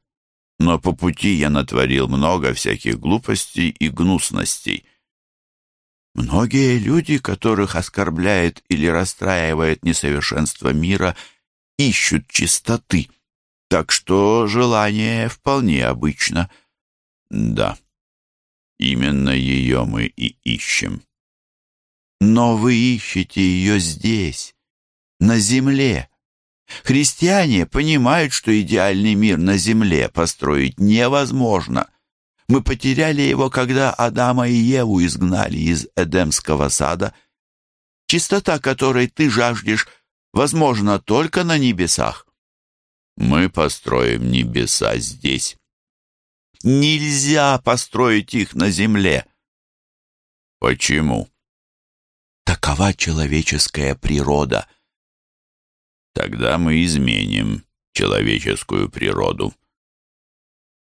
Но по пути я натворил много всяких глупостей и гнусностей. Многие люди, которых оскорбляет или расстраивает несовершенство мира, ищут чистоты. Так что желание вполне обычно. Да, именно ее мы и ищем. Но вы ищете ее здесь, на земле. Христиане понимают, что идеальный мир на земле построить невозможно. Мы потеряли его, когда Адама и Еву изгнали из Эдемского сада. Чистота, которой ты жаждешь, возможно только на небесах. Мы построим небеса здесь. Нельзя построить их на земле. Почему? Такова человеческая природа. Тогда мы изменим человеческую природу.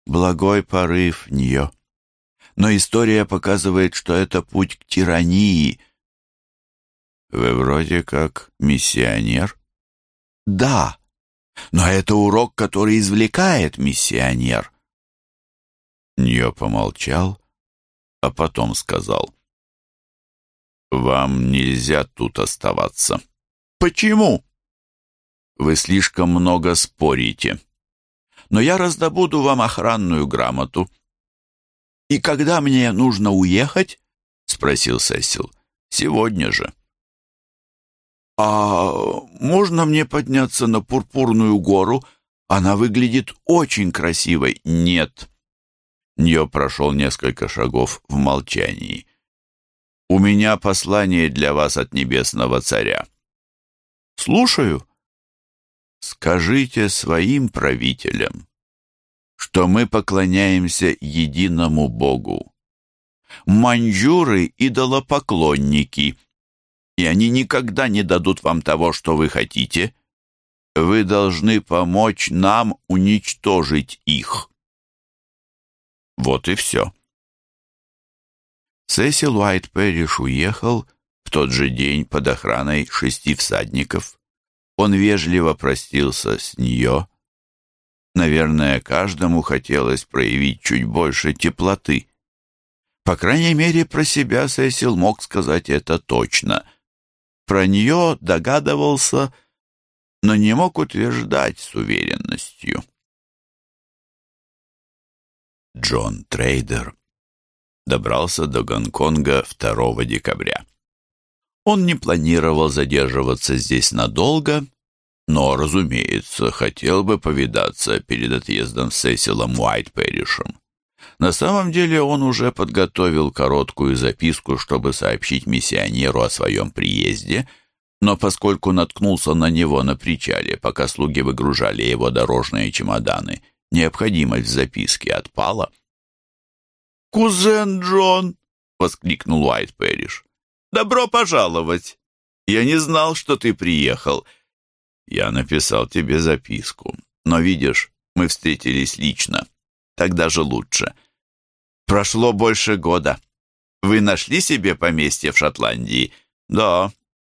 Благой порыв нее. Но история показывает, что это путь к тирании. Вы вроде как миссионер? Да, но это урок, который извлекает миссионер. Ньо помолчал, а потом сказал. «Вам нельзя тут оставаться». «Почему?» «Вы слишком много спорите. Но я раздобуду вам охранную грамоту». «И когда мне нужно уехать?» — спросил Сесил. «Сегодня же». «А можно мне подняться на Пурпурную гору? Она выглядит очень красивой». «Нет», Ньо прошел несколько шагов в молчании. «У меня послание для вас от небесного царя». «Слушаю». «Скажите своим правителям, что мы поклоняемся единому Богу. Маньчжуры — идолопоклонники, и они никогда не дадут вам того, что вы хотите. Вы должны помочь нам уничтожить их». Вот и все. Сесил Уайт Пэриш уехал в тот же день под охраной шести всадников. Он вежливо простился с нее. Наверное, каждому хотелось проявить чуть больше теплоты. По крайней мере, про себя Сесил мог сказать это точно. Про нее догадывался, но не мог утверждать с уверенностью. Джон Трейдер добрался до Гонконга 2 декабря. Он не планировал задерживаться здесь надолго, но, разумеется, хотел бы повидаться перед отъездом с Сесилом Уайтперишем. На самом деле он уже подготовил короткую записку, чтобы сообщить миссионеру о своем приезде, но поскольку наткнулся на него на причале, пока слуги выгружали его дорожные чемоданы – необходимость в записке отпала. «Кузен Джон!» — воскликнул Уайт Пэриш. «Добро пожаловать! Я не знал, что ты приехал. Я написал тебе записку, но, видишь, мы встретились лично. Тогда же лучше. Прошло больше года. Вы нашли себе поместье в Шотландии? Да,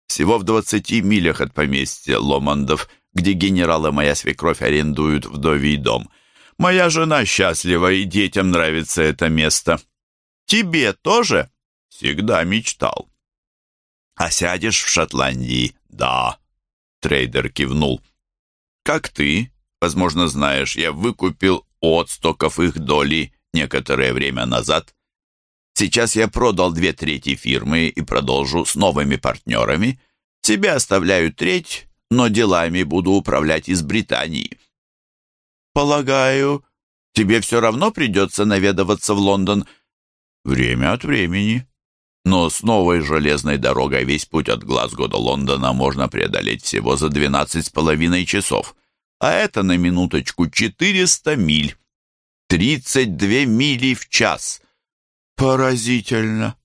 всего в двадцати милях от поместья Ломандов, где генералы моя свекровь арендуют вдовий дом. Моя жена счастлива, и детям нравится это место. Тебе тоже? Всегда мечтал. А сядешь в Шотландии? Да. Трейдер кивнул. Как ты, возможно, знаешь, я выкупил от стоков их доли некоторое время назад. Сейчас я продал две трети фирмы и продолжу с новыми партнерами. Тебе оставляю треть, но делами буду управлять из Британии. Полагаю, тебе все равно придется наведываться в Лондон время от времени. Но с новой железной дорогой весь путь от Глазго до Лондона можно преодолеть всего за двенадцать с половиной часов. А это на минуточку четыреста миль. Тридцать две мили в час. Поразительно.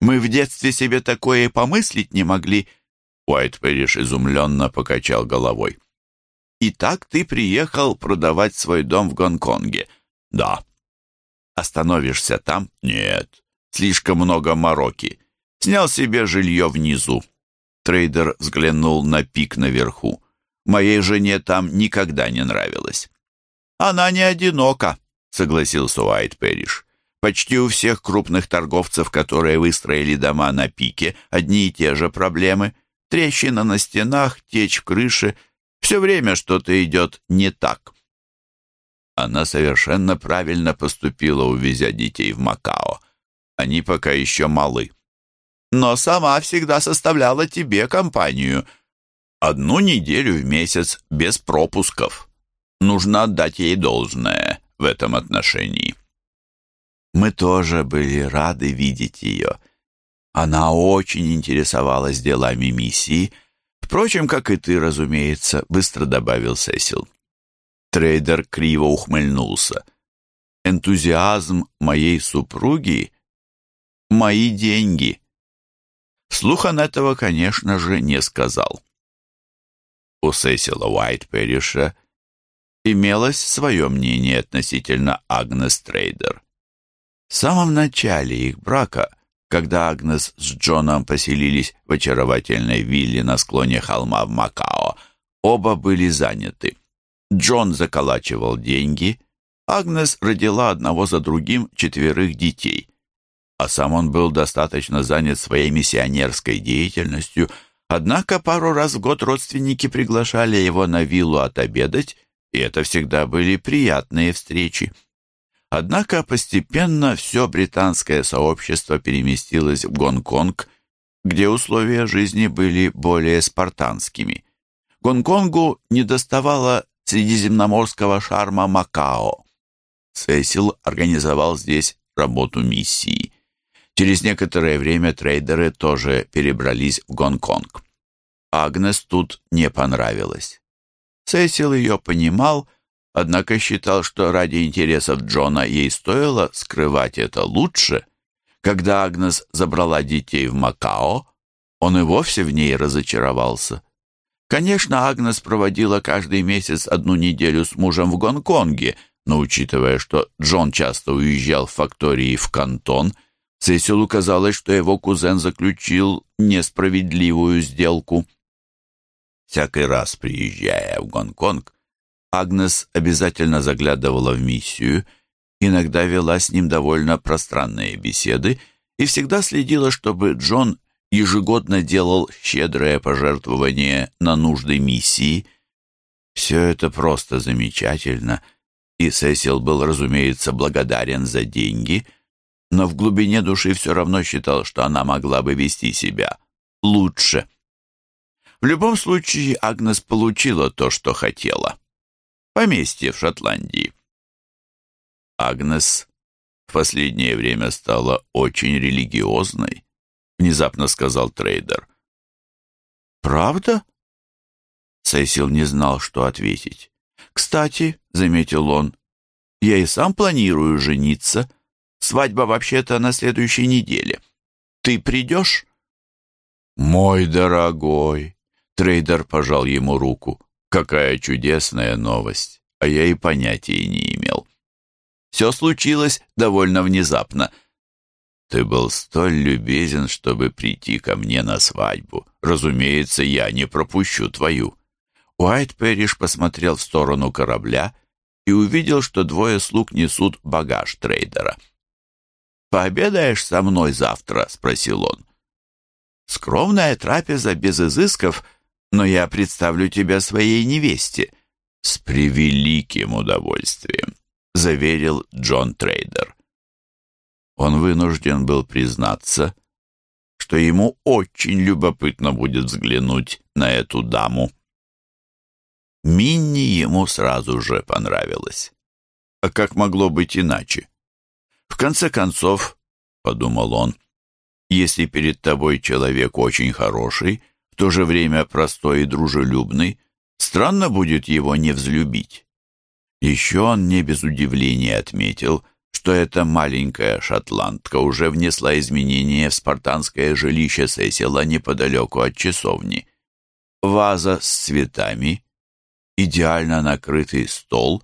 Мы в детстве себе такое и помыслить не могли. Уайт Пэриш изумленно покачал головой. «Итак, ты приехал продавать свой дом в Гонконге?» «Да». «Остановишься там?» «Нет. Слишком много мороки. Снял себе жилье внизу». Трейдер взглянул на пик наверху. «Моей жене там никогда не нравилось». «Она не одинока», — согласился Уайт Пэриш. «Почти у всех крупных торговцев, которые выстроили дома на пике, одни и те же проблемы — Трещина на стенах, течь в крыше. Все время что-то идет не так. Она совершенно правильно поступила, увезя детей в Макао. Они пока еще малы. Но сама всегда составляла тебе компанию. Одну неделю в месяц, без пропусков. Нужно отдать ей должное в этом отношении. Мы тоже были рады видеть ее. Она очень интересовалась делами миссии. Впрочем, как и ты, разумеется, быстро добавил Сесил. Трейдер криво ухмыльнулся. Энтузиазм моей супруги — мои деньги. Вслух он этого, конечно же, не сказал. У Сесила Уайтпериша имелось свое мнение относительно Агнес Трейдер. В самом начале их брака когда Агнес с Джоном поселились в очаровательной вилле на склоне холма в Макао, оба были заняты. Джон заколачивал деньги, Агнес родила одного за другим четверых детей, а сам он был достаточно занят своей миссионерской деятельностью, однако пару раз в год родственники приглашали его на виллу отобедать, и это всегда были приятные встречи. Однако постепенно все британское сообщество переместилось в Гонконг, где условия жизни были более спартанскими. Гонконгу недоставало средиземноморского шарма Макао. Сесил организовал здесь работу миссии. Через некоторое время трейдеры тоже перебрались в Гонконг. Агнес тут не понравилось. Сесил ее понимал однако считал, что ради интересов Джона ей стоило скрывать это лучше. Когда Агнес забрала детей в Макао, он и вовсе в ней разочаровался. Конечно, Агнес проводила каждый месяц одну неделю с мужем в Гонконге, но учитывая, что Джон часто уезжал в фактории в Кантон, Сесилу казалось, что его кузен заключил несправедливую сделку. Всякий раз, приезжая в Гонконг, Агнес обязательно заглядывала в миссию, иногда вела с ним довольно пространные беседы и всегда следила, чтобы Джон ежегодно делал щедрое пожертвование на нужды миссии. Все это просто замечательно, и Сесил был, разумеется, благодарен за деньги, но в глубине души все равно считал, что она могла бы вести себя лучше. В любом случае, Агнес получила то, что хотела поместье в Шотландии. Агнес в последнее время стала очень религиозной, внезапно сказал трейдер. Правда? Сесил не знал, что ответить. Кстати, заметил он, я и сам планирую жениться. Свадьба вообще-то на следующей неделе. Ты придешь? Мой дорогой, трейдер пожал ему руку. Какая чудесная новость, а я и понятия не имел. Все случилось довольно внезапно. Ты был столь любезен, чтобы прийти ко мне на свадьбу. Разумеется, я не пропущу твою. Уайт Перриш посмотрел в сторону корабля и увидел, что двое слуг несут багаж трейдера. «Пообедаешь со мной завтра?» — спросил он. «Скромная трапеза без изысков но я представлю тебя своей невесте». «С превеликим удовольствием», — заверил Джон Трейдер. Он вынужден был признаться, что ему очень любопытно будет взглянуть на эту даму. Минни ему сразу же понравилась. А как могло быть иначе? В конце концов, — подумал он, — если перед тобой человек очень хороший, в то же время простой и дружелюбный, странно будет его не взлюбить. Еще он не без удивления отметил, что эта маленькая шотландка уже внесла изменения в спартанское жилище Сесила неподалеку от часовни. Ваза с цветами, идеально накрытый стол,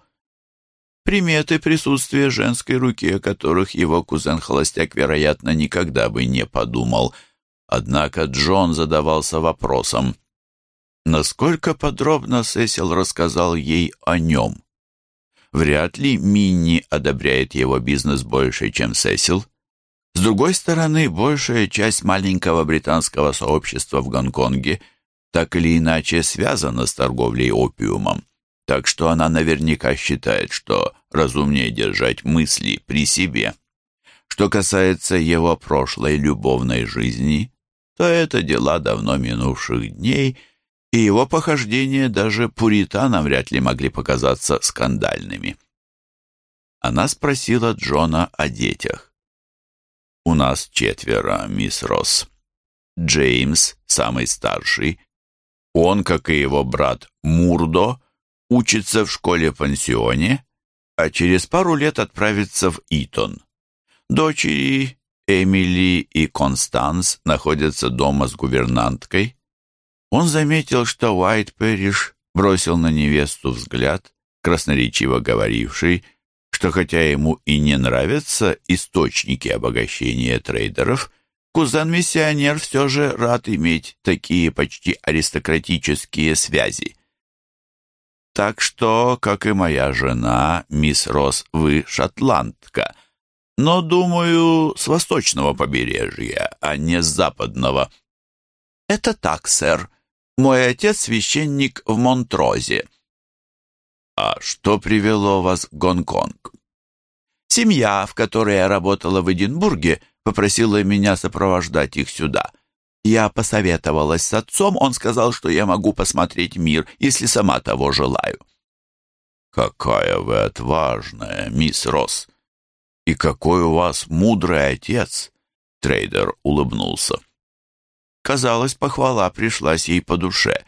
приметы присутствия женской руки, о которых его кузен-холостяк, вероятно, никогда бы не подумал. Однако Джон задавался вопросом, насколько подробно Сесил рассказал ей о нем. Вряд ли Минни одобряет его бизнес больше, чем Сесил. С другой стороны, большая часть маленького британского сообщества в Гонконге так или иначе связана с торговлей опиумом, так что она наверняка считает, что разумнее держать мысли при себе. Что касается его прошлой любовной жизни, то это дела давно минувших дней – и его похождения даже пуританам вряд ли могли показаться скандальными. Она спросила Джона о детях. «У нас четверо, мисс Росс. Джеймс, самый старший. Он, как и его брат Мурдо, учится в школе-пансионе, а через пару лет отправится в Итон. Дочери Эмили и Констанс находятся дома с гувернанткой, он заметил, что Уайт Пэриш бросил на невесту взгляд, красноречиво говоривший, что хотя ему и не нравятся источники обогащения трейдеров, кузен-миссионер все же рад иметь такие почти аристократические связи. Так что, как и моя жена, мисс Росс, вы шотландка, но, думаю, с восточного побережья, а не с западного. «Это так, сэр», мой отец священник в Монтрозе. А что привело вас в Гонконг? Семья, в которой я работала в Эдинбурге, попросила меня сопровождать их сюда. Я посоветовалась с отцом, он сказал, что я могу посмотреть мир, если сама того желаю. Какая вы отважная, мисс Росс. И какой у вас мудрый отец, трейдер улыбнулся. Казалось, похвала пришлась ей по душе,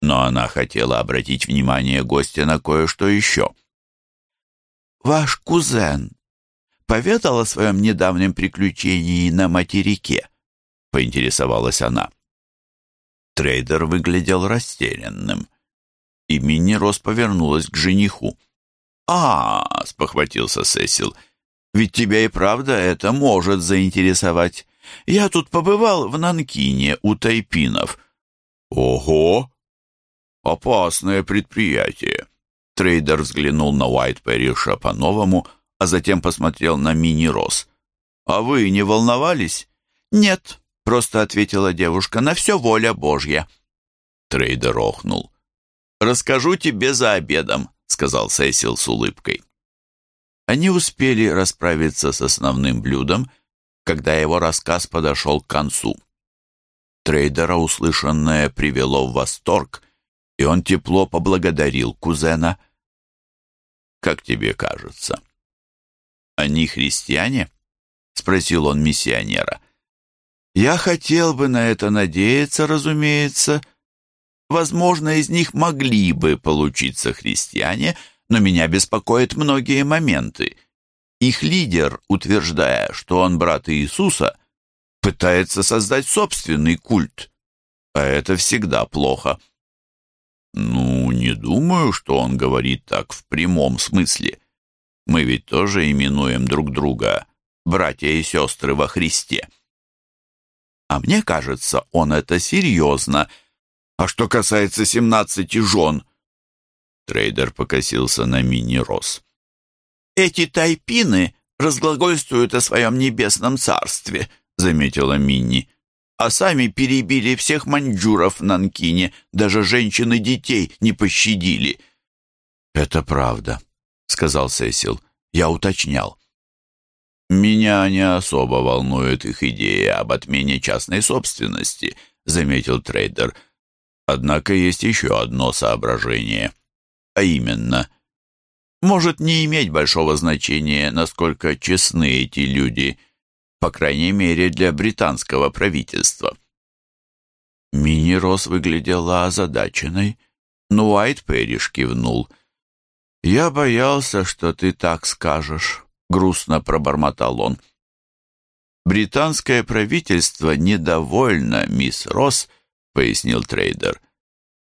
но она хотела обратить внимание гостя на кое-что еще. «Ваш кузен поведал о своем недавнем приключении на материке?» — поинтересовалась она. Трейдер выглядел растерянным, и Минни Рос повернулась к жениху. «А, — спохватился Сесил, — ведь тебя и правда это может заинтересовать. Я тут побывал в Нанкине у тайпинов». «Ого! Опасное предприятие!» Трейдер взглянул на Уайтпериша по-новому, а затем посмотрел на Мини-Рос. «А вы не волновались?» «Нет», — просто ответила девушка, — «на все воля Божья». Трейдер охнул. «Расскажу тебе за обедом», — сказал Сесил с улыбкой. Они успели расправиться с основным блюдом, когда его рассказ подошел к концу. Трейдера услышанное привело в восторг, и он тепло поблагодарил кузена. «Как тебе кажется?» «Они христиане?» — спросил он миссионера. «Я хотел бы на это надеяться, разумеется. Возможно, из них могли бы получиться христиане, но меня беспокоят многие моменты. Их лидер, утверждая, что он брат Иисуса, пытается создать собственный культ. А это всегда плохо. Ну, не думаю, что он говорит так в прямом смысле. Мы ведь тоже именуем друг друга братья и сестры во Христе. А мне кажется, он это серьезно. А что касается семнадцати жен... Трейдер покосился на мини-рос. «Эти тайпины разглагольствуют о своем небесном царстве», — заметила Минни. «А сами перебили всех маньчжуров в Нанкине, даже женщин и детей не пощадили». «Это правда», — сказал Сесил. «Я уточнял». «Меня не особо волнует их идея об отмене частной собственности», — заметил трейдер. «Однако есть еще одно соображение». А именно, может не иметь большого значения, насколько честны эти люди, по крайней мере, для британского правительства. Мини-Рос выглядела озадаченной, но Уайт Перриш кивнул. «Я боялся, что ты так скажешь», — грустно пробормотал он. «Британское правительство недовольно, мисс Росс», — пояснил трейдер.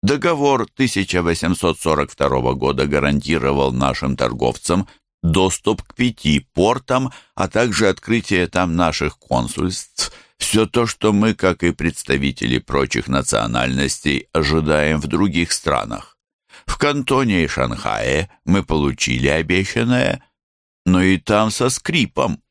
«Договор 1842 года гарантировал нашим торговцам доступ к пяти портам, а также открытие там наших консульств. Все то, что мы, как и представители прочих национальностей, ожидаем в других странах. В Кантоне и Шанхае мы получили обещанное, но и там со скрипом.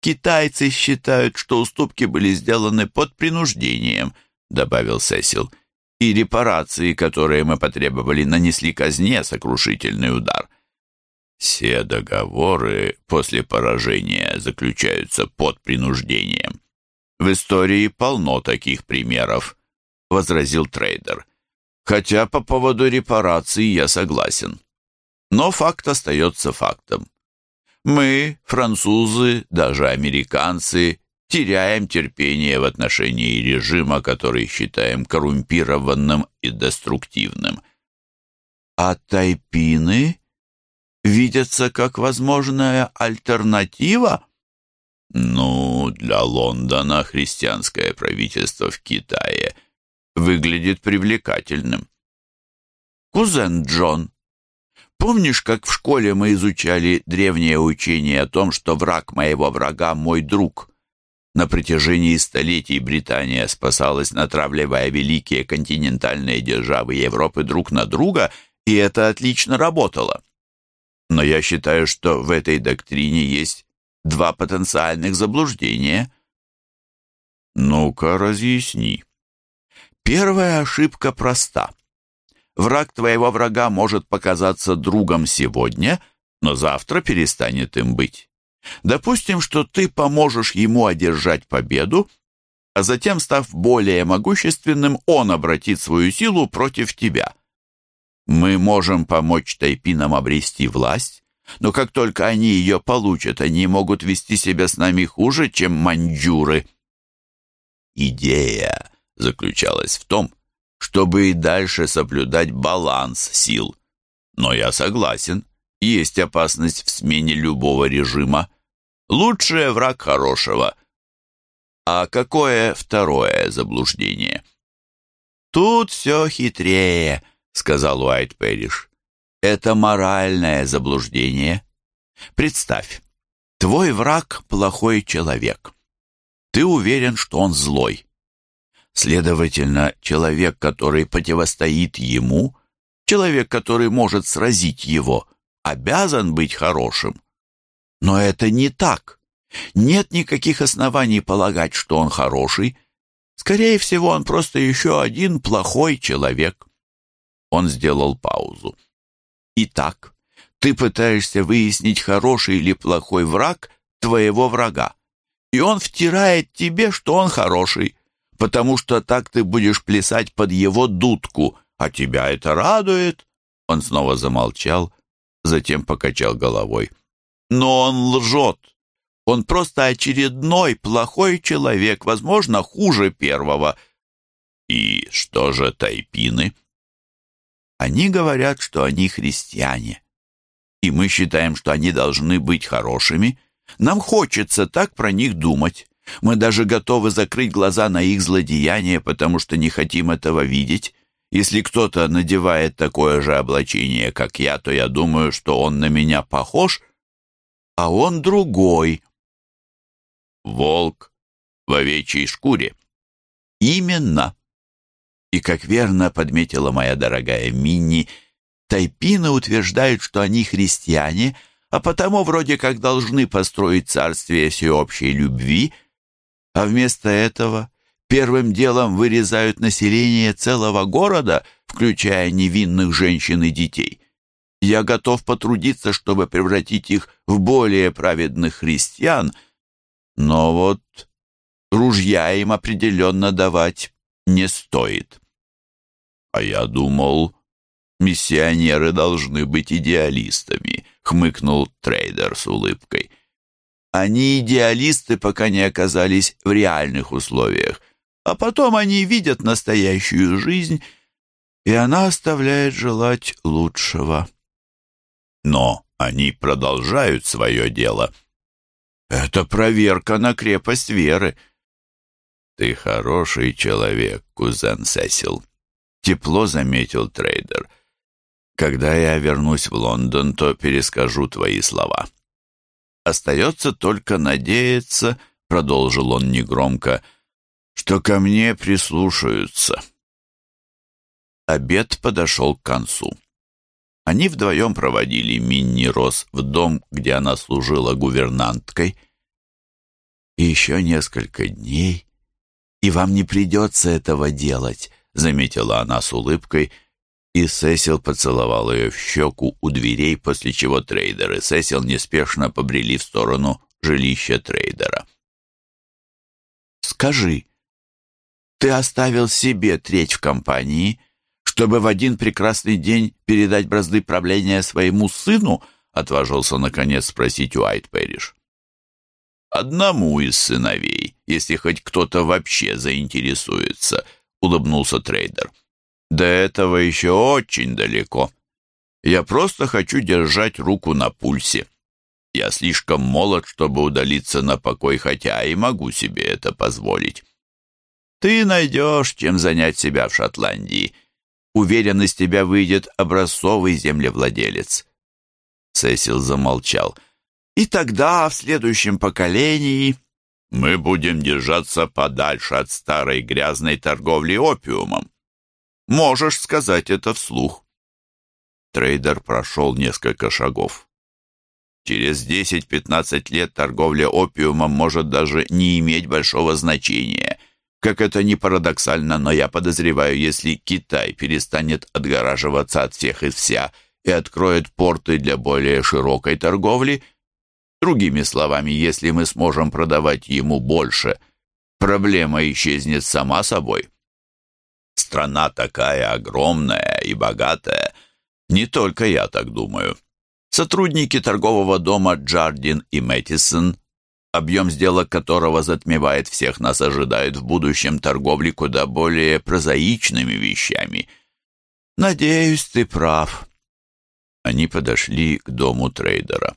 «Китайцы считают, что уступки были сделаны под принуждением», — добавил Сесил. «И репарации, которые мы потребовали, нанесли казне сокрушительный удар». Все договоры после поражения заключаются под принуждением. В истории полно таких примеров, возразил трейдер. Хотя по поводу репараций я согласен. Но факт остается фактом. Мы, французы, даже американцы, теряем терпение в отношении режима, который считаем коррумпированным и деструктивным. А тайпины видятся как возможная альтернатива? Ну, для Лондона христианское правительство в Китае выглядит привлекательным. Кузен Джон, помнишь, как в школе мы изучали древнее учение о том, что враг моего врага мой друг? На протяжении столетий Британия спасалась, натравливая великие континентальные державы Европы друг на друга, и это отлично работало. Но я считаю, что в этой доктрине есть два потенциальных заблуждения. Ну-ка, разъясни. Первая ошибка проста. Враг твоего врага может показаться другом сегодня, но завтра перестанет им быть. Допустим, что ты поможешь ему одержать победу, а затем, став более могущественным, он обратит свою силу против тебя. Мы можем помочь тайпинам обрести власть, но как только они ее получат, они могут вести себя с нами хуже, чем маньчжуры. Идея заключалась в том, чтобы и дальше соблюдать баланс сил. Но я согласен, есть опасность в смене любого режима. Лучший враг хорошего. А какое второе заблуждение? Тут все хитрее, — сказал Уайт Пэриш. «Это моральное заблуждение. Представь, твой враг — плохой человек. Ты уверен, что он злой. Следовательно, человек, который противостоит ему, человек, который может сразить его, обязан быть хорошим. Но это не так. Нет никаких оснований полагать, что он хороший. Скорее всего, он просто еще один плохой человек. Он сделал паузу. «Итак, ты пытаешься выяснить, хороший или плохой враг твоего врага. И он втирает тебе, что он хороший, потому что так ты будешь плясать под его дудку, а тебя это радует». Он снова замолчал, затем покачал головой. «Но он лжет. Он просто очередной плохой человек, возможно, хуже первого». «И что же тайпины?» Они говорят, что они христиане. И мы считаем, что они должны быть хорошими. Нам хочется так про них думать. Мы даже готовы закрыть глаза на их злодеяния, потому что не хотим этого видеть. Если кто-то надевает такое же облачение, как я, то я думаю, что он на меня похож, а он другой. Волк в овечьей шкуре. Именно. И, как верно подметила моя дорогая Минни, тайпины утверждают, что они христиане, а потому вроде как должны построить царствие всеобщей любви, а вместо этого первым делом вырезают население целого города, включая невинных женщин и детей. Я готов потрудиться, чтобы превратить их в более праведных христиан, но вот ружья им определенно давать не стоит. А я думал, миссионеры должны быть идеалистами», — хмыкнул трейдер с улыбкой. «Они идеалисты, пока не оказались в реальных условиях, а потом они видят настоящую жизнь, и она оставляет желать лучшего». «Но они продолжают свое дело». «Это проверка на крепость веры». «Ты хороший человек, кузен Сесил», — тепло заметил трейдер. «Когда я вернусь в Лондон, то перескажу твои слова». «Остается только надеяться», — продолжил он негромко, — «что ко мне прислушаются». Обед подошел к концу. Они вдвоем проводили Минни Рос в дом, где она служила гувернанткой. И еще несколько дней, и вам не придется этого делать, заметила она с улыбкой, и Сесил поцеловал ее в щеку у дверей, после чего Трейдер и Сесил неспешно побрели в сторону жилища Трейдера. «Скажи, ты оставил себе треть в компании?» чтобы в один прекрасный день передать бразды правления своему сыну?» — отважился, наконец, спросить Уайтпериш. «Одному из сыновей, если хоть кто-то вообще заинтересуется», — улыбнулся трейдер. «До этого еще очень далеко. Я просто хочу держать руку на пульсе. Я слишком молод, чтобы удалиться на покой, хотя и могу себе это позволить. Ты найдешь, чем занять себя в Шотландии. Уверен, из тебя выйдет образцовый землевладелец». Сесил замолчал. «И тогда, в следующем поколении, мы будем держаться подальше от старой грязной торговли опиумом. Можешь сказать это вслух». Трейдер прошел несколько шагов. Через 10-15 лет торговля опиумом может даже не иметь большого значения – как это ни парадоксально, но я подозреваю, если Китай перестанет отгораживаться от всех и вся и откроет порты для более широкой торговли, другими словами, если мы сможем продавать ему больше, проблема исчезнет сама собой. Страна такая огромная и богатая, не только я так думаю. Сотрудники торгового дома Джардин и Мэттисон объем сделок которого затмевает всех нас, ожидают в будущем торговли куда более прозаичными вещами. Надеюсь, ты прав. Они подошли к дому трейдера.